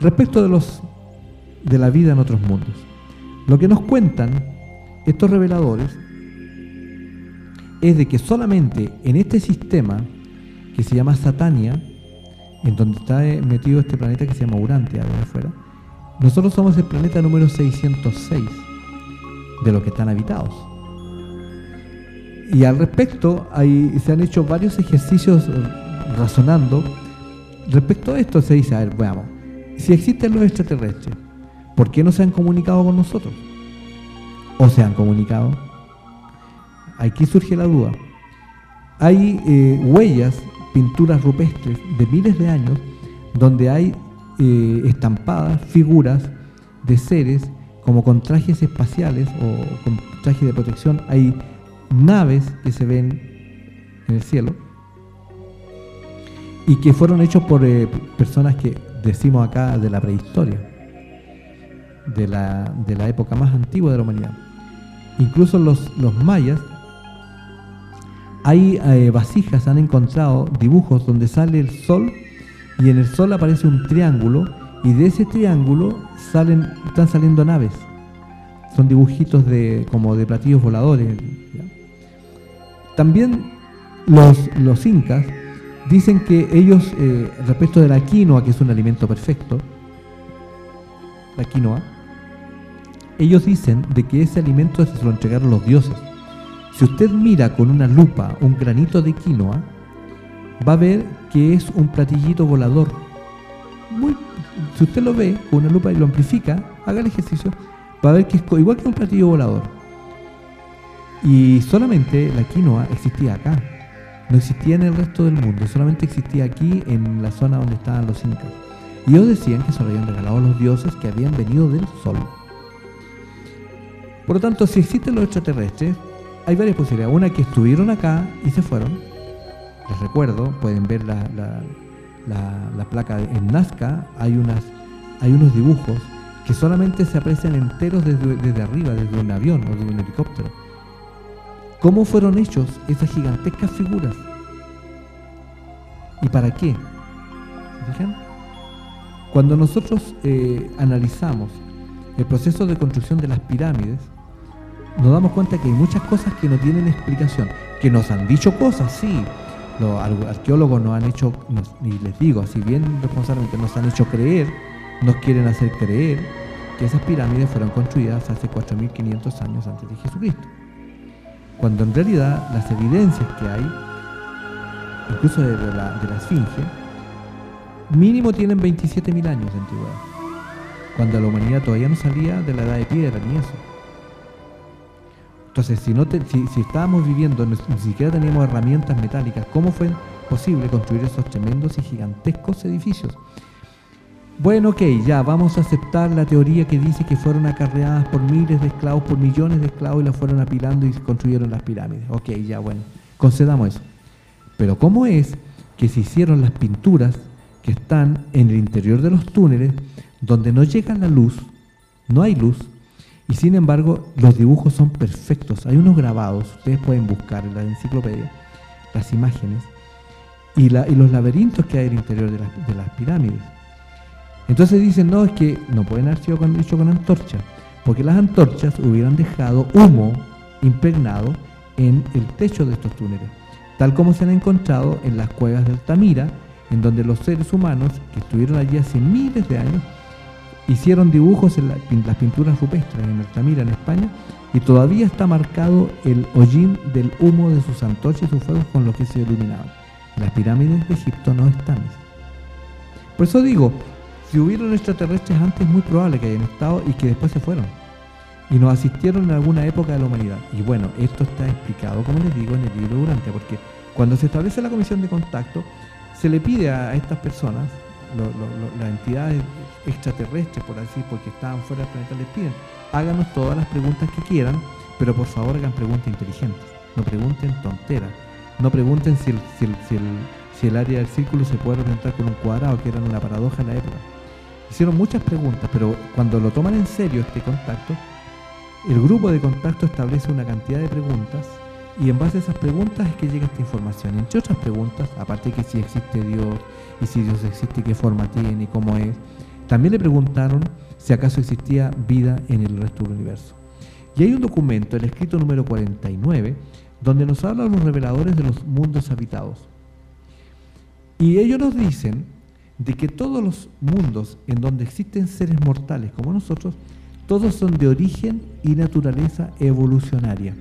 Respecto de los de la vida en otros mundos. Lo que nos cuentan estos reveladores es de que solamente en este sistema que se llama Satania, en donde está eh, metido este planeta que se llama Urantia, de afuera, nosotros somos el planeta número 606 de los que están habitados. Y al respecto, se han hecho varios ejercicios eh, razonando. Respecto a esto, se dice, a ver, veamos, si existen los extraterrestres, ¿por qué no se han comunicado con nosotros? ¿O se han comunicado? Aquí surge la duda. Hay eh, huellas, pinturas rupestres de miles de años, donde hay eh, estampadas figuras de seres como con trajes espaciales o con trajes de protección. Hay naves que se ven en el cielo y que fueron hechos por eh, personas que decimos acá de la prehistoria, de la, de la época más antigua de la humanidad. Incluso los, los mayas, hay eh, vasijas, han encontrado dibujos donde sale el sol y en el sol aparece un triángulo y de ese triángulo salen, están saliendo naves. Son dibujitos de, como de platillos voladores. También los, los incas dicen que ellos, eh, respecto de la quinoa, que es un alimento perfecto, la quinoa, ellos dicen de que ese alimento se lo entregaron los dioses. Si usted mira con una lupa un granito de quinoa, va a ver que es un platillito volador. Muy, si usted lo ve con una lupa y lo amplifica, haga el ejercicio, va a ver que es igual que un platillo volador. Y solamente la quinoa existía acá. No existía en el resto del mundo, solamente existía aquí en la zona donde estaban los incas. Y ellos decían que se lo habían regalado a los dioses que habían venido del sol. Por lo tanto, si existen los extraterrestres, hay varias posibilidades. Una que estuvieron acá y se fueron. Les recuerdo, pueden ver la, la- la- la placa en Nazca. Hay, unas, hay unos dibujos que solamente se aprecian enteros desde, desde arriba, desde un avión o de un helicóptero. ¿Cómo fueron hechos esas gigantescas figuras? ¿Y para qué? ¿Se fijan? Cuando nosotros eh, analizamos el proceso de construcción de las pirámides, nos damos cuenta que hay muchas cosas que no tienen explicación, que nos han dicho cosas, sí. Los ar- arqueólogos nos han hecho, y les digo, si bien responsablemente nos han hecho creer, nos quieren hacer creer que esas pirámides fueron construidas hace 4.500 años antes de Jesucristo. Cuando en realidad las evidencias que hay, incluso de la, de la Esfinge, mínimo tienen 27.000 años de antigüedad. cuando la humanidad todavía no salía de la edad de piedra ni eso. Entonces, si, si, estábamos viviendo, ni siquiera teníamos herramientas metálicas, ¿cómo fue posible construir esos tremendos y gigantescos edificios? Bueno, ok, ya vamos a aceptar la teoría que dice que fueron acarreadas por miles de esclavos, por millones de esclavos y las fueron apilando y construyeron las pirámides. Ok, ya bueno, concedamos eso. Pero ¿cómo es que se hicieron las pinturas que están en el interior de los túneles donde no llega la luz, no hay luz, y sin embargo los dibujos son perfectos? Hay unos grabados, ustedes pueden buscar en la enciclopedia las imágenes y, los laberintos que hay en el interior de las pirámides. Entonces dicen, no, es que no pueden haber sido con, con antorchas, porque las antorchas hubieran dejado humo impregnado en el techo de estos túneles, tal como se han encontrado en las cuevas de Altamira, en donde los seres humanos que estuvieron allí hace miles de años hicieron dibujos en las pinturas rupestres en Altamira, en España, y todavía está marcado el hollín del humo de sus antorchas y sus fuegos con los que se iluminaban. Las pirámides de Egipto no están. Por eso digo, si hubieron extraterrestres antes, es muy probable que hayan estado y que después se fueron. Y nos asistieron en alguna época de la humanidad. Y bueno, esto está explicado, como les digo, en el libro Durante, porque cuando se establece la comisión de contacto, se le pide a estas personas, las entidades extraterrestres, por así porque estaban fuera del planeta, les piden, háganos todas las preguntas que quieran, pero por favor hagan preguntas inteligentes. No pregunten tonteras. No pregunten si el, si el área del círculo se puede representar con un cuadrado, que era una paradoja en la época hicieron muchas preguntas, pero cuando lo toman en serio este contacto, el grupo de contacto establece una cantidad de preguntas y en base a esas preguntas es que llega esta información. Entre otras preguntas, aparte de que si existe Dios y si Dios existe, qué forma tiene cómo es, también le preguntaron si acaso existía vida en el resto del universo. Y hay un documento, el escrito número 49, donde nos hablan los reveladores de los mundos habitados. Y ellos nos dicen de que todos los mundos en donde existen seres mortales como nosotros, todos son de origen y naturaleza evolucionaria.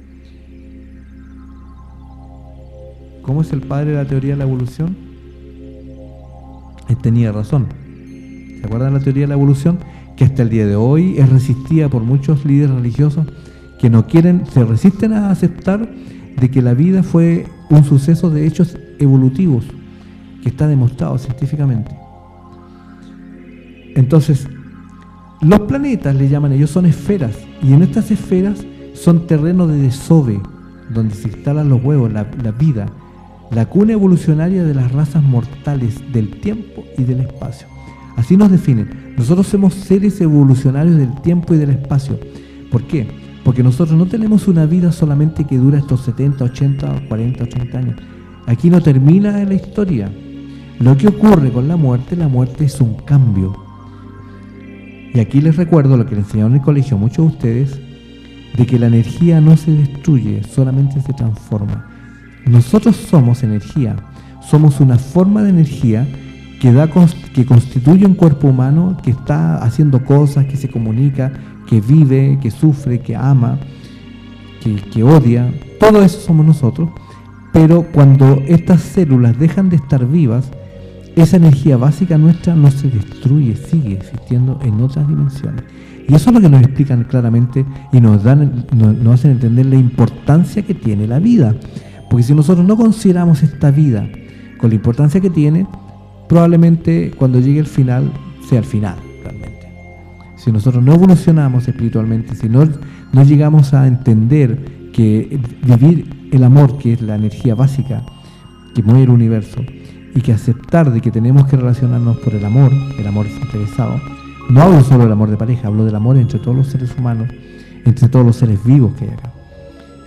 ¿Cómo es el padre de la teoría de la evolución? Él tenía razón. ¿Se acuerdan de la teoría de la evolución? Que hasta el día de hoy es resistida por muchos líderes religiosos que no quieren, se resisten a aceptar de que la vida fue un suceso de hechos evolutivos que está demostrado científicamente. Entonces, los planetas, le llaman ellos, son esferas. Y en estas esferas son terrenos de desove, donde se instalan los huevos, la, vida, la cuna evolucionaria de las razas mortales del tiempo y del espacio. Así nos definen. Nosotros somos seres evolucionarios del tiempo y del espacio. ¿Por qué? Porque nosotros no tenemos una vida solamente que dura estos 70, 80, 40, 80 años. Aquí no termina la historia. Lo que ocurre con la muerte, la muerte es un cambio. Y aquí les recuerdo lo que les enseñaron en el colegio a muchos de ustedes, de que la energía no se destruye, solamente se transforma. Nosotros somos energía, somos una forma de energía que, da, que constituye un cuerpo humano que está haciendo cosas, que se comunica, que vive, que sufre, que ama, que, odia. Todo eso somos nosotros. Pero cuando estas células dejan de estar vivas, esa energía básica nuestra no se destruye, sigue existiendo en otras dimensiones. Y eso es lo que nos explican claramente y nos, dan, nos, hacen entender la importancia que tiene la vida. Porque si nosotros no consideramos esta vida con la importancia que tiene, probablemente cuando llegue el final sea el final, realmente. Si nosotros no evolucionamos espiritualmente, si no, no llegamos a entender que vivir el amor, que es la energía básica que mueve el universo, y que aceptar de que tenemos que relacionarnos por el amor, el amor desinteresado. No hablo solo del amor de pareja, hablo del amor entre todos los seres humanos, entre todos los seres vivos que hay acá.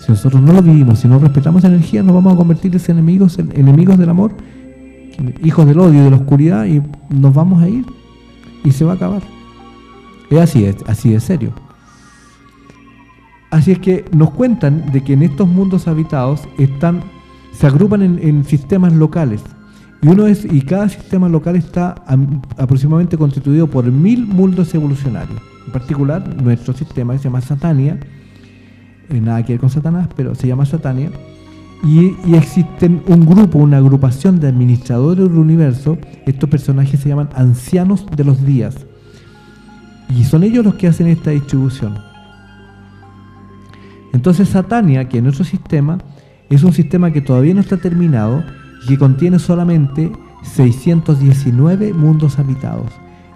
Si nosotros no lo vivimos, si no respetamos energía, nos vamos a convertir en enemigos, en enemigos del amor, hijos del odio de la oscuridad, y nos vamos a ir y se va a acabar. Es así, es así de serio. Así es que nos cuentan de que en estos mundos habitados están, se agrupan en, en sistemas locales, y, uno es, y cada sistema local está aproximadamente constituido por mil mundos evolucionarios. En particular, nuestro sistema se llama Satania, eh, nada que ver con Satanás, pero se llama Satania, y, y, existen un grupo, una agrupación de administradores del universo, estos personajes se llaman ancianos de los días. Y son ellos los que hacen esta distribución. Entonces Satania, que en nuestro sistema es un sistema que todavía no está terminado y que contiene solamente 619 mundos habitados.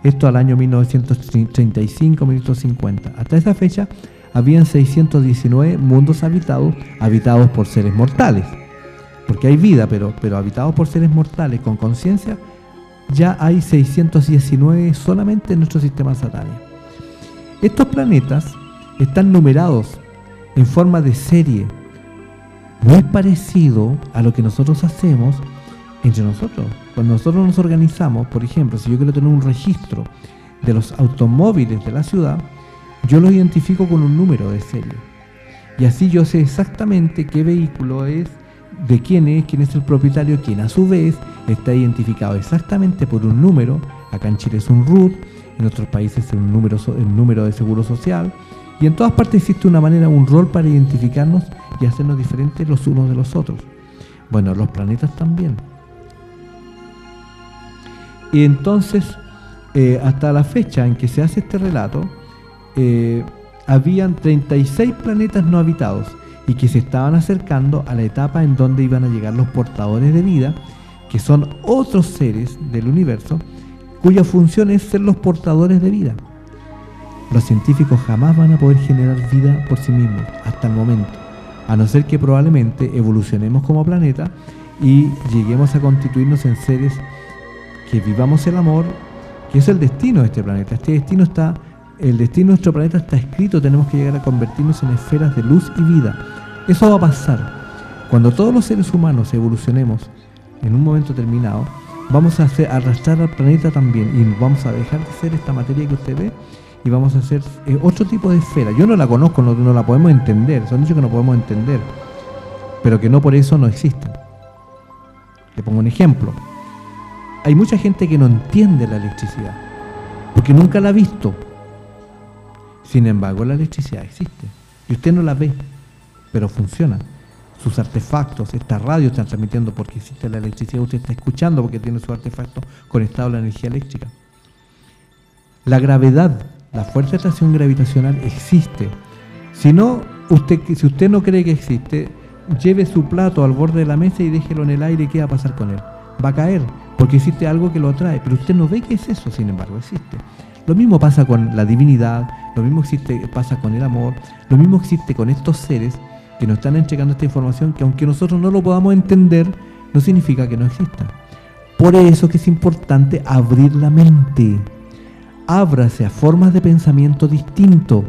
Esto al año 1935-1950. Hasta esa fecha habían 619 mundos habitados, habitados por seres mortales. Porque hay vida, pero, pero habitados por seres mortales con conciencia, ya hay 619 solamente en nuestro sistema satánico. Estos planetas están numerados en forma de serie, muy parecido a lo que nosotros hacemos entre nosotros. Cuando nosotros nos organizamos, por ejemplo, si yo quiero tener un registro de los automóviles de la ciudad, yo los identifico con un número de serie. Y así yo sé exactamente qué vehículo es, de quién es, quién es el propietario, quien a su vez está identificado exactamente por un número. Acá en Chile es un RUT, en otros países es un número, el número de seguro social. Y en todas partes existe una manera, un rol para identificarnos y hacernos diferentes los unos de los otros. Bueno, los planetas también. Y entonces, eh, hasta la fecha en que se hace este relato, eh, habían 36 planetas no habitados y que se estaban acercando a la etapa en donde iban a llegar los portadores de vida, que son otros seres del universo, cuya función es ser los portadores de vida. Los científicos jamás van a poder generar vida por sí mismos, hasta el momento, a no ser que probablemente evolucionemos como planeta y lleguemos a constituirnos en seres que vivamos el amor, que es el destino de este planeta. Este destino está, el destino de nuestro planeta está escrito, tenemos que llegar a convertirnos en esferas de luz y vida. Eso va a pasar. Cuando todos los seres humanos evolucionemos en un momento determinado, vamos a hacer, arrastrar al planeta también y vamos a dejar de ser esta materia que usted ve y vamos a hacer eh, otro tipo de esfera. Yo no la conozco, no, la podemos entender, son hechos que no podemos entender, pero que no por eso no existen. Le pongo un ejemplo hay mucha gente que no entiende la electricidad, porque nunca la ha visto. Sin embargo, la electricidad existe y usted no la ve, pero funciona. Sus artefactos, esta radio está transmitiendo porque existe la electricidad, usted está escuchando porque tiene su artefacto conectado a la energía eléctrica. La gravedad, la fuerza de atracción gravitacional existe. Si no, usted, si usted no cree que existe, lleve su plato al borde de la mesa y déjelo en el aire, ¿qué va a pasar con él? Va a caer, porque existe algo que lo atrae, pero usted no ve que es eso, sin embargo, existe. Lo mismo pasa con la divinidad, lo mismo existe, pasa con el amor, lo mismo existe con estos seres que nos están entregando esta información que aunque nosotros no lo podamos entender, no significa que no exista. Por eso que es importante abrir la mente. Ábrase a formas de pensamiento distinto,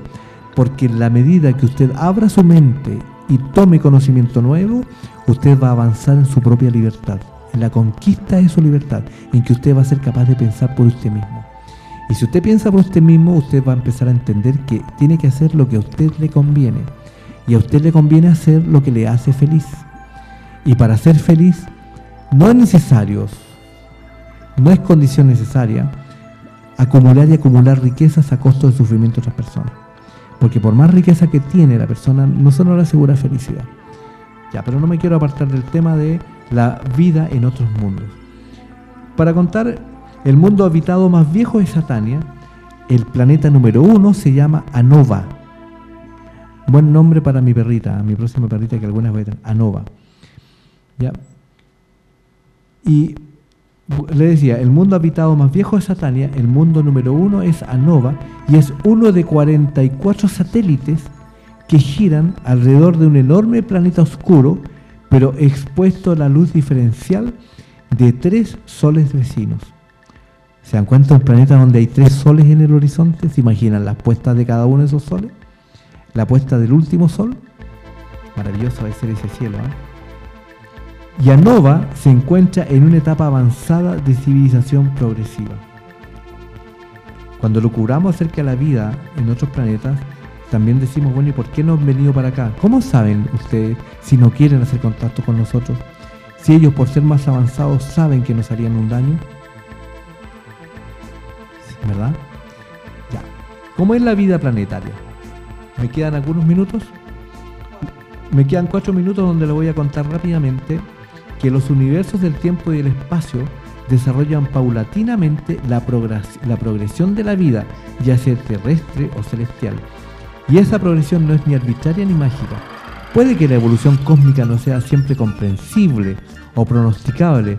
porque en la medida que usted abra su mente y tome conocimiento nuevo, usted va a avanzar en su propia libertad en la conquista de su libertad, en que usted va a ser capaz de pensar por usted mismo. Y si usted piensa por usted mismo, usted va a empezar a entender que tiene que hacer lo que a usted le conviene. Y a usted le conviene hacer lo que le hace feliz. Y para ser feliz, no es necesario, no es condición necesaria, acumular y acumular riquezas a costo del sufrimiento de otras personas. Porque por más riqueza que tiene la persona, no se le asegura felicidad. Ya, pero no me quiero apartar del tema de la vida en otros mundos. Para contar el mundo habitado más viejo de Satania, el planeta número uno se llama Anova. Buen nombre para mi perrita, mi próxima perrita que algunas veces, Anova. ¿Ya? Y le decía, el mundo habitado más viejo de Satania, el mundo número uno es Anova y es uno de 44 satélites que giran alrededor de un enorme planeta oscuro pero expuesto a la luz diferencial de tres soles vecinos. ¿Se dan cuenta un planeta donde hay tres soles en el horizonte? ¿Se imaginan las puestas de cada uno de esos soles? La puesta del último sol. Maravilloso va a ser ese cielo. ¿eh? Y Anova se encuentra en una etapa avanzada de civilización progresiva. Cuando lo cubramos acerca de la vida en otros planetas, también decimos, bueno, ¿y por qué no han venido para acá? ¿Cómo saben ustedes si no quieren hacer contacto con nosotros? Si ellos por ser más avanzados saben que nos harían un daño. ¿Verdad? Ya. ¿Cómo es la vida planetaria? ¿Me quedan algunos minutos? Me quedan cuatro minutos donde le voy a contar rápidamente que los universos del tiempo y el espacio desarrollan paulatinamente la, la progresión de la vida, ya sea terrestre o celestial. Y esa progresión no es ni arbitraria ni mágica. Puede que la evolución cósmica no sea siempre comprensible o pronosticable,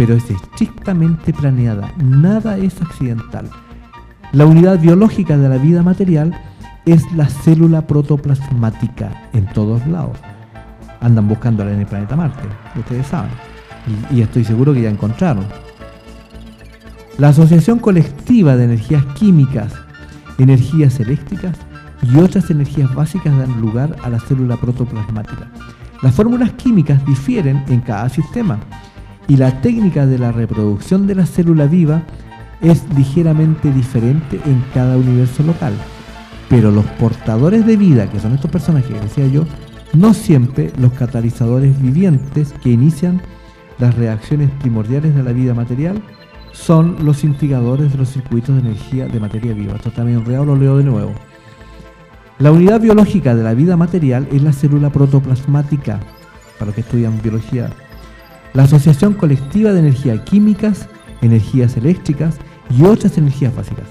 pero es estrictamente planeada, nada es accidental. La unidad biológica de la vida material es la célula protoplasmática en todos lados. Andan buscándola en el planeta Marte, ustedes saben. Y, y estoy seguro que ya encontraron. La asociación colectiva de energías químicas, energías eléctricas y otras energías básicas dan lugar a la célula protoplasmática. Las fórmulas químicas difieren en cada sistema y la técnica de la reproducción de la célula viva es ligeramente diferente en cada universo local. Pero los portadores de vida, que son estos personajes que decía yo, no siempre los catalizadores vivientes que inician las reacciones primordiales de la vida material son los instigadores de los circuitos de energía de materia viva. Esto también real, lo leo de nuevo. La unidad biológica de la vida material es la célula protoplasmática, para los que estudian biología. La asociación colectiva de energías químicas, energías eléctricas y otras energías básicas.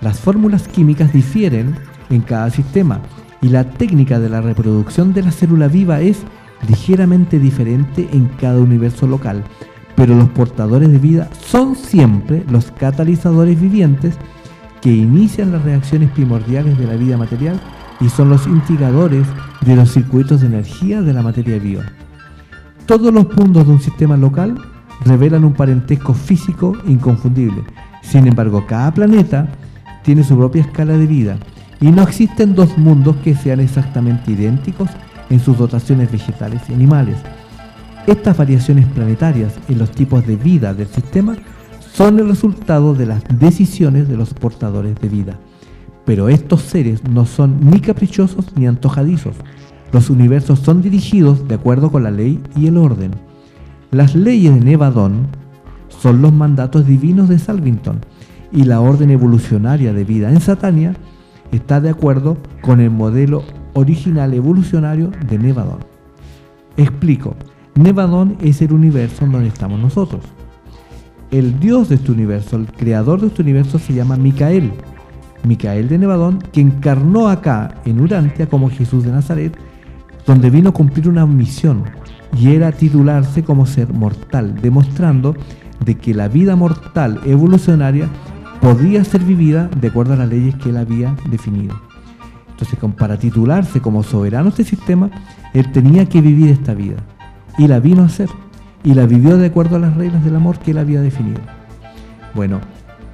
Las fórmulas químicas difieren en cada sistema y la técnica de la reproducción de la célula viva es ligeramente diferente en cada universo local, pero los portadores de vida son siempre los catalizadores vivientes que inician las reacciones primordiales de la vida material y son los instigadores de los circuitos de energía de la materia viva. Todos los puntos de un sistema local revelan un parentesco físico inconfundible. Sin embargo, cada planeta tiene su propia escala de vida y no existen dos mundos que sean exactamente idénticos en sus dotaciones vegetales y animales. Estas variaciones planetarias en los tipos de vida del sistema son el resultado de las decisiones de los portadores de vida. Pero estos seres no son ni caprichosos ni antojadizos. Los universos son dirigidos de acuerdo con la ley y el orden. Las leyes de Nevadón son los mandatos divinos de Salvington y la orden evolucionaria de vida en Satania está de acuerdo con el modelo original evolucionario de Nevadón. Explico, Nevadón es el universo donde estamos nosotros. El dios de este universo, el creador de este universo se llama Micael. Micael de Nevadón, que encarnó acá en Urantia como Jesús de Nazaret, donde vino a cumplir una misión y era titularse como ser mortal, demostrando de que la vida mortal evolucionaria podía ser vivida de acuerdo a las leyes que él había definido. Entonces, para titularse como soberano de este sistema, él tenía que vivir esta vida. Y la vino a hacer. Y la vivió de acuerdo a las reglas del amor que él había definido. Bueno,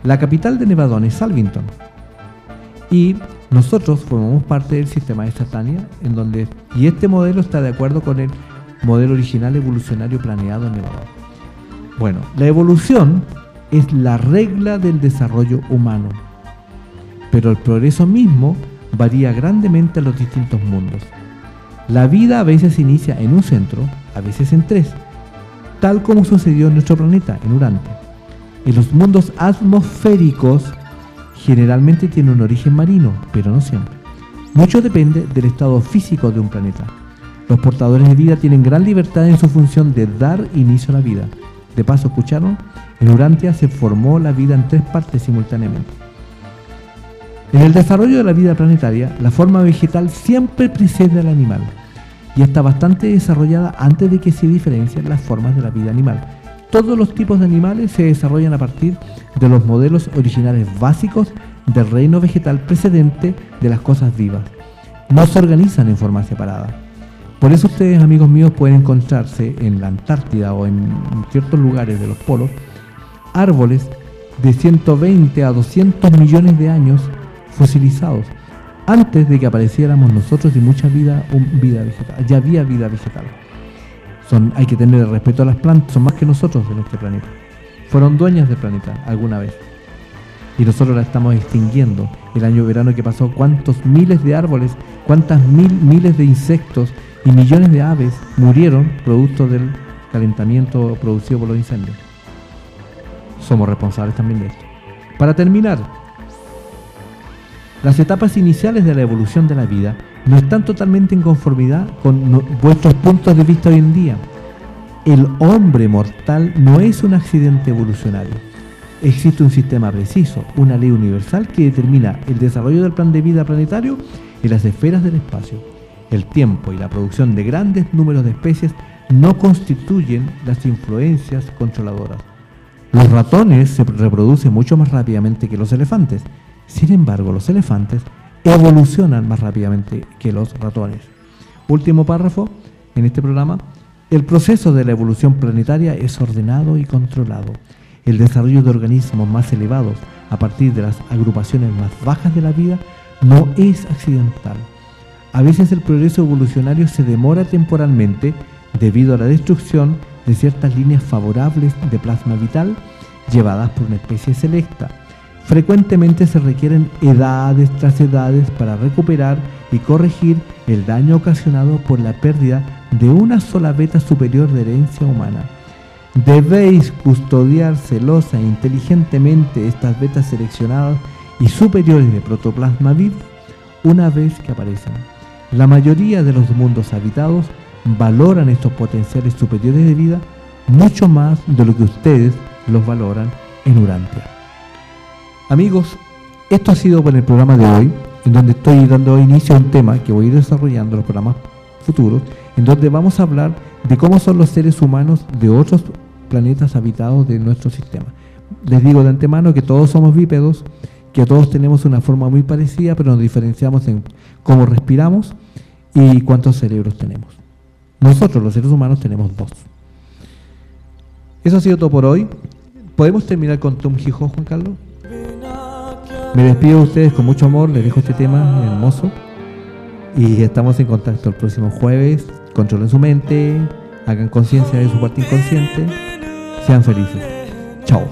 la capital de Nevadón es Salvington. Y nosotros formamos parte del sistema de Satania, en donde, y este modelo está de acuerdo con el modelo original evolucionario planeado en Nevadón. Bueno, la evolución es la regla del desarrollo humano, pero el progreso mismo varía grandemente en los distintos mundos. La vida a veces inicia en un centro, a veces en tres, tal como sucedió en nuestro planeta, en Urante. En los mundos atmosféricos generalmente tiene un origen marino, pero no siempre. Mucho depende del estado físico de un planeta. Los portadores de vida tienen gran libertad en su función de dar inicio a la vida. De paso, ¿escucharon? En Urantia se formó la vida en tres partes simultáneamente. En el desarrollo de la vida planetaria, la forma vegetal siempre precede al animal y está bastante desarrollada antes de que se diferencien las formas de la vida animal. Todos los tipos de animales se desarrollan a partir de los modelos originales básicos del reino vegetal precedente de las cosas vivas. No se organizan en forma separada. Por eso ustedes, amigos míos, pueden encontrarse en la Antártida o en ciertos lugares de los polos árboles de 120 a 200 millones de años fosilizados antes de que apareciéramos nosotros y mucha vida, vida vegetal. Ya había vida vegetal. Hay que tener respeto a las plantas, son más que nosotros de nuestro planeta. Fueron dueñas del planeta alguna vez. Y nosotros la estamos extinguiendo. El año verano que pasó, cuántos miles de árboles, cuántas mil, miles de insectos y millones de aves murieron producto del calentamiento producido por los incendios. Somos responsables también de esto. Para terminar, las etapas iniciales de la evolución de la vida no están totalmente en conformidad con vuestros puntos de vista hoy en día. el hombre mortal no es un accidente evolucionario. Existe un sistema preciso, una ley universal que determina el desarrollo del plan de vida planetario en las esferas del espacio. El tiempo y la producción de grandes números de especies no constituyen las influencias controladoras. Los ratones se reproducen mucho más rápidamente que los elefantes. Sin embargo, los elefantes evolucionan más rápidamente que los ratones. Último párrafo en este programa. El proceso de la evolución planetaria es ordenado y controlado. El desarrollo de organismos más elevados a partir de las agrupaciones más bajas de la vida no es accidental. A veces el progreso evolucionario se demora temporalmente debido a la destrucción de ciertas líneas favorables de plasma vital llevadas por una especie selecta. Frecuentemente se requieren edades tras edades para recuperar y corregir el daño ocasionado por la pérdida de una sola beta superior de herencia humana. Debéis custodiar celosa e inteligentemente estas betas seleccionadas y superiores de protoplasma vivo una vez que aparecen. La mayoría de los mundos habitados valoran estos potenciales superiores de vida mucho más de lo que ustedes los valoran en Urantia. Amigos, esto ha sido por el programa de hoy, en donde estoy dando inicio a un tema que voy a ir desarrollando en los programas futuros, en donde vamos a hablar de cómo son los seres humanos de otros planetas habitados de nuestro sistema. Les digo de antemano que todos somos bípedos, que todos tenemos una forma muy parecida, pero nos diferenciamos en cómo respiramos y cuántos cerebros tenemos. Nosotros, los seres humanos, tenemos dos. Eso ha sido todo por hoy. ¿Podemos terminar con Tom Hijo, Juan Carlos? Me despido de ustedes con mucho amor, les dejo este tema hermoso. Y estamos en contacto el próximo jueves. Controlen su mente, hagan conciencia de su parte inconsciente. Sean felices. Chao.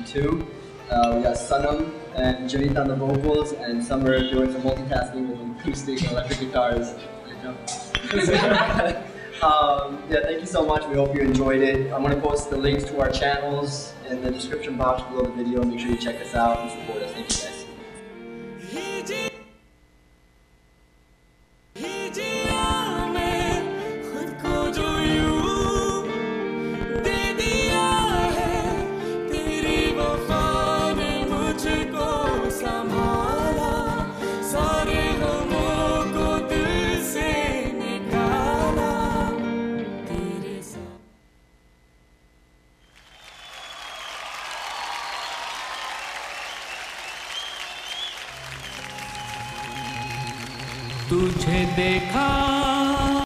two. Uh, we got Sunum and Janita on the vocals, and Summer doing some multitasking with acoustic and electric guitars. um, yeah, thank you so much. We hope you enjoyed it. I'm going to post the links to our channels in the description box below the video. Make sure you check us out and support us. Thank you guys.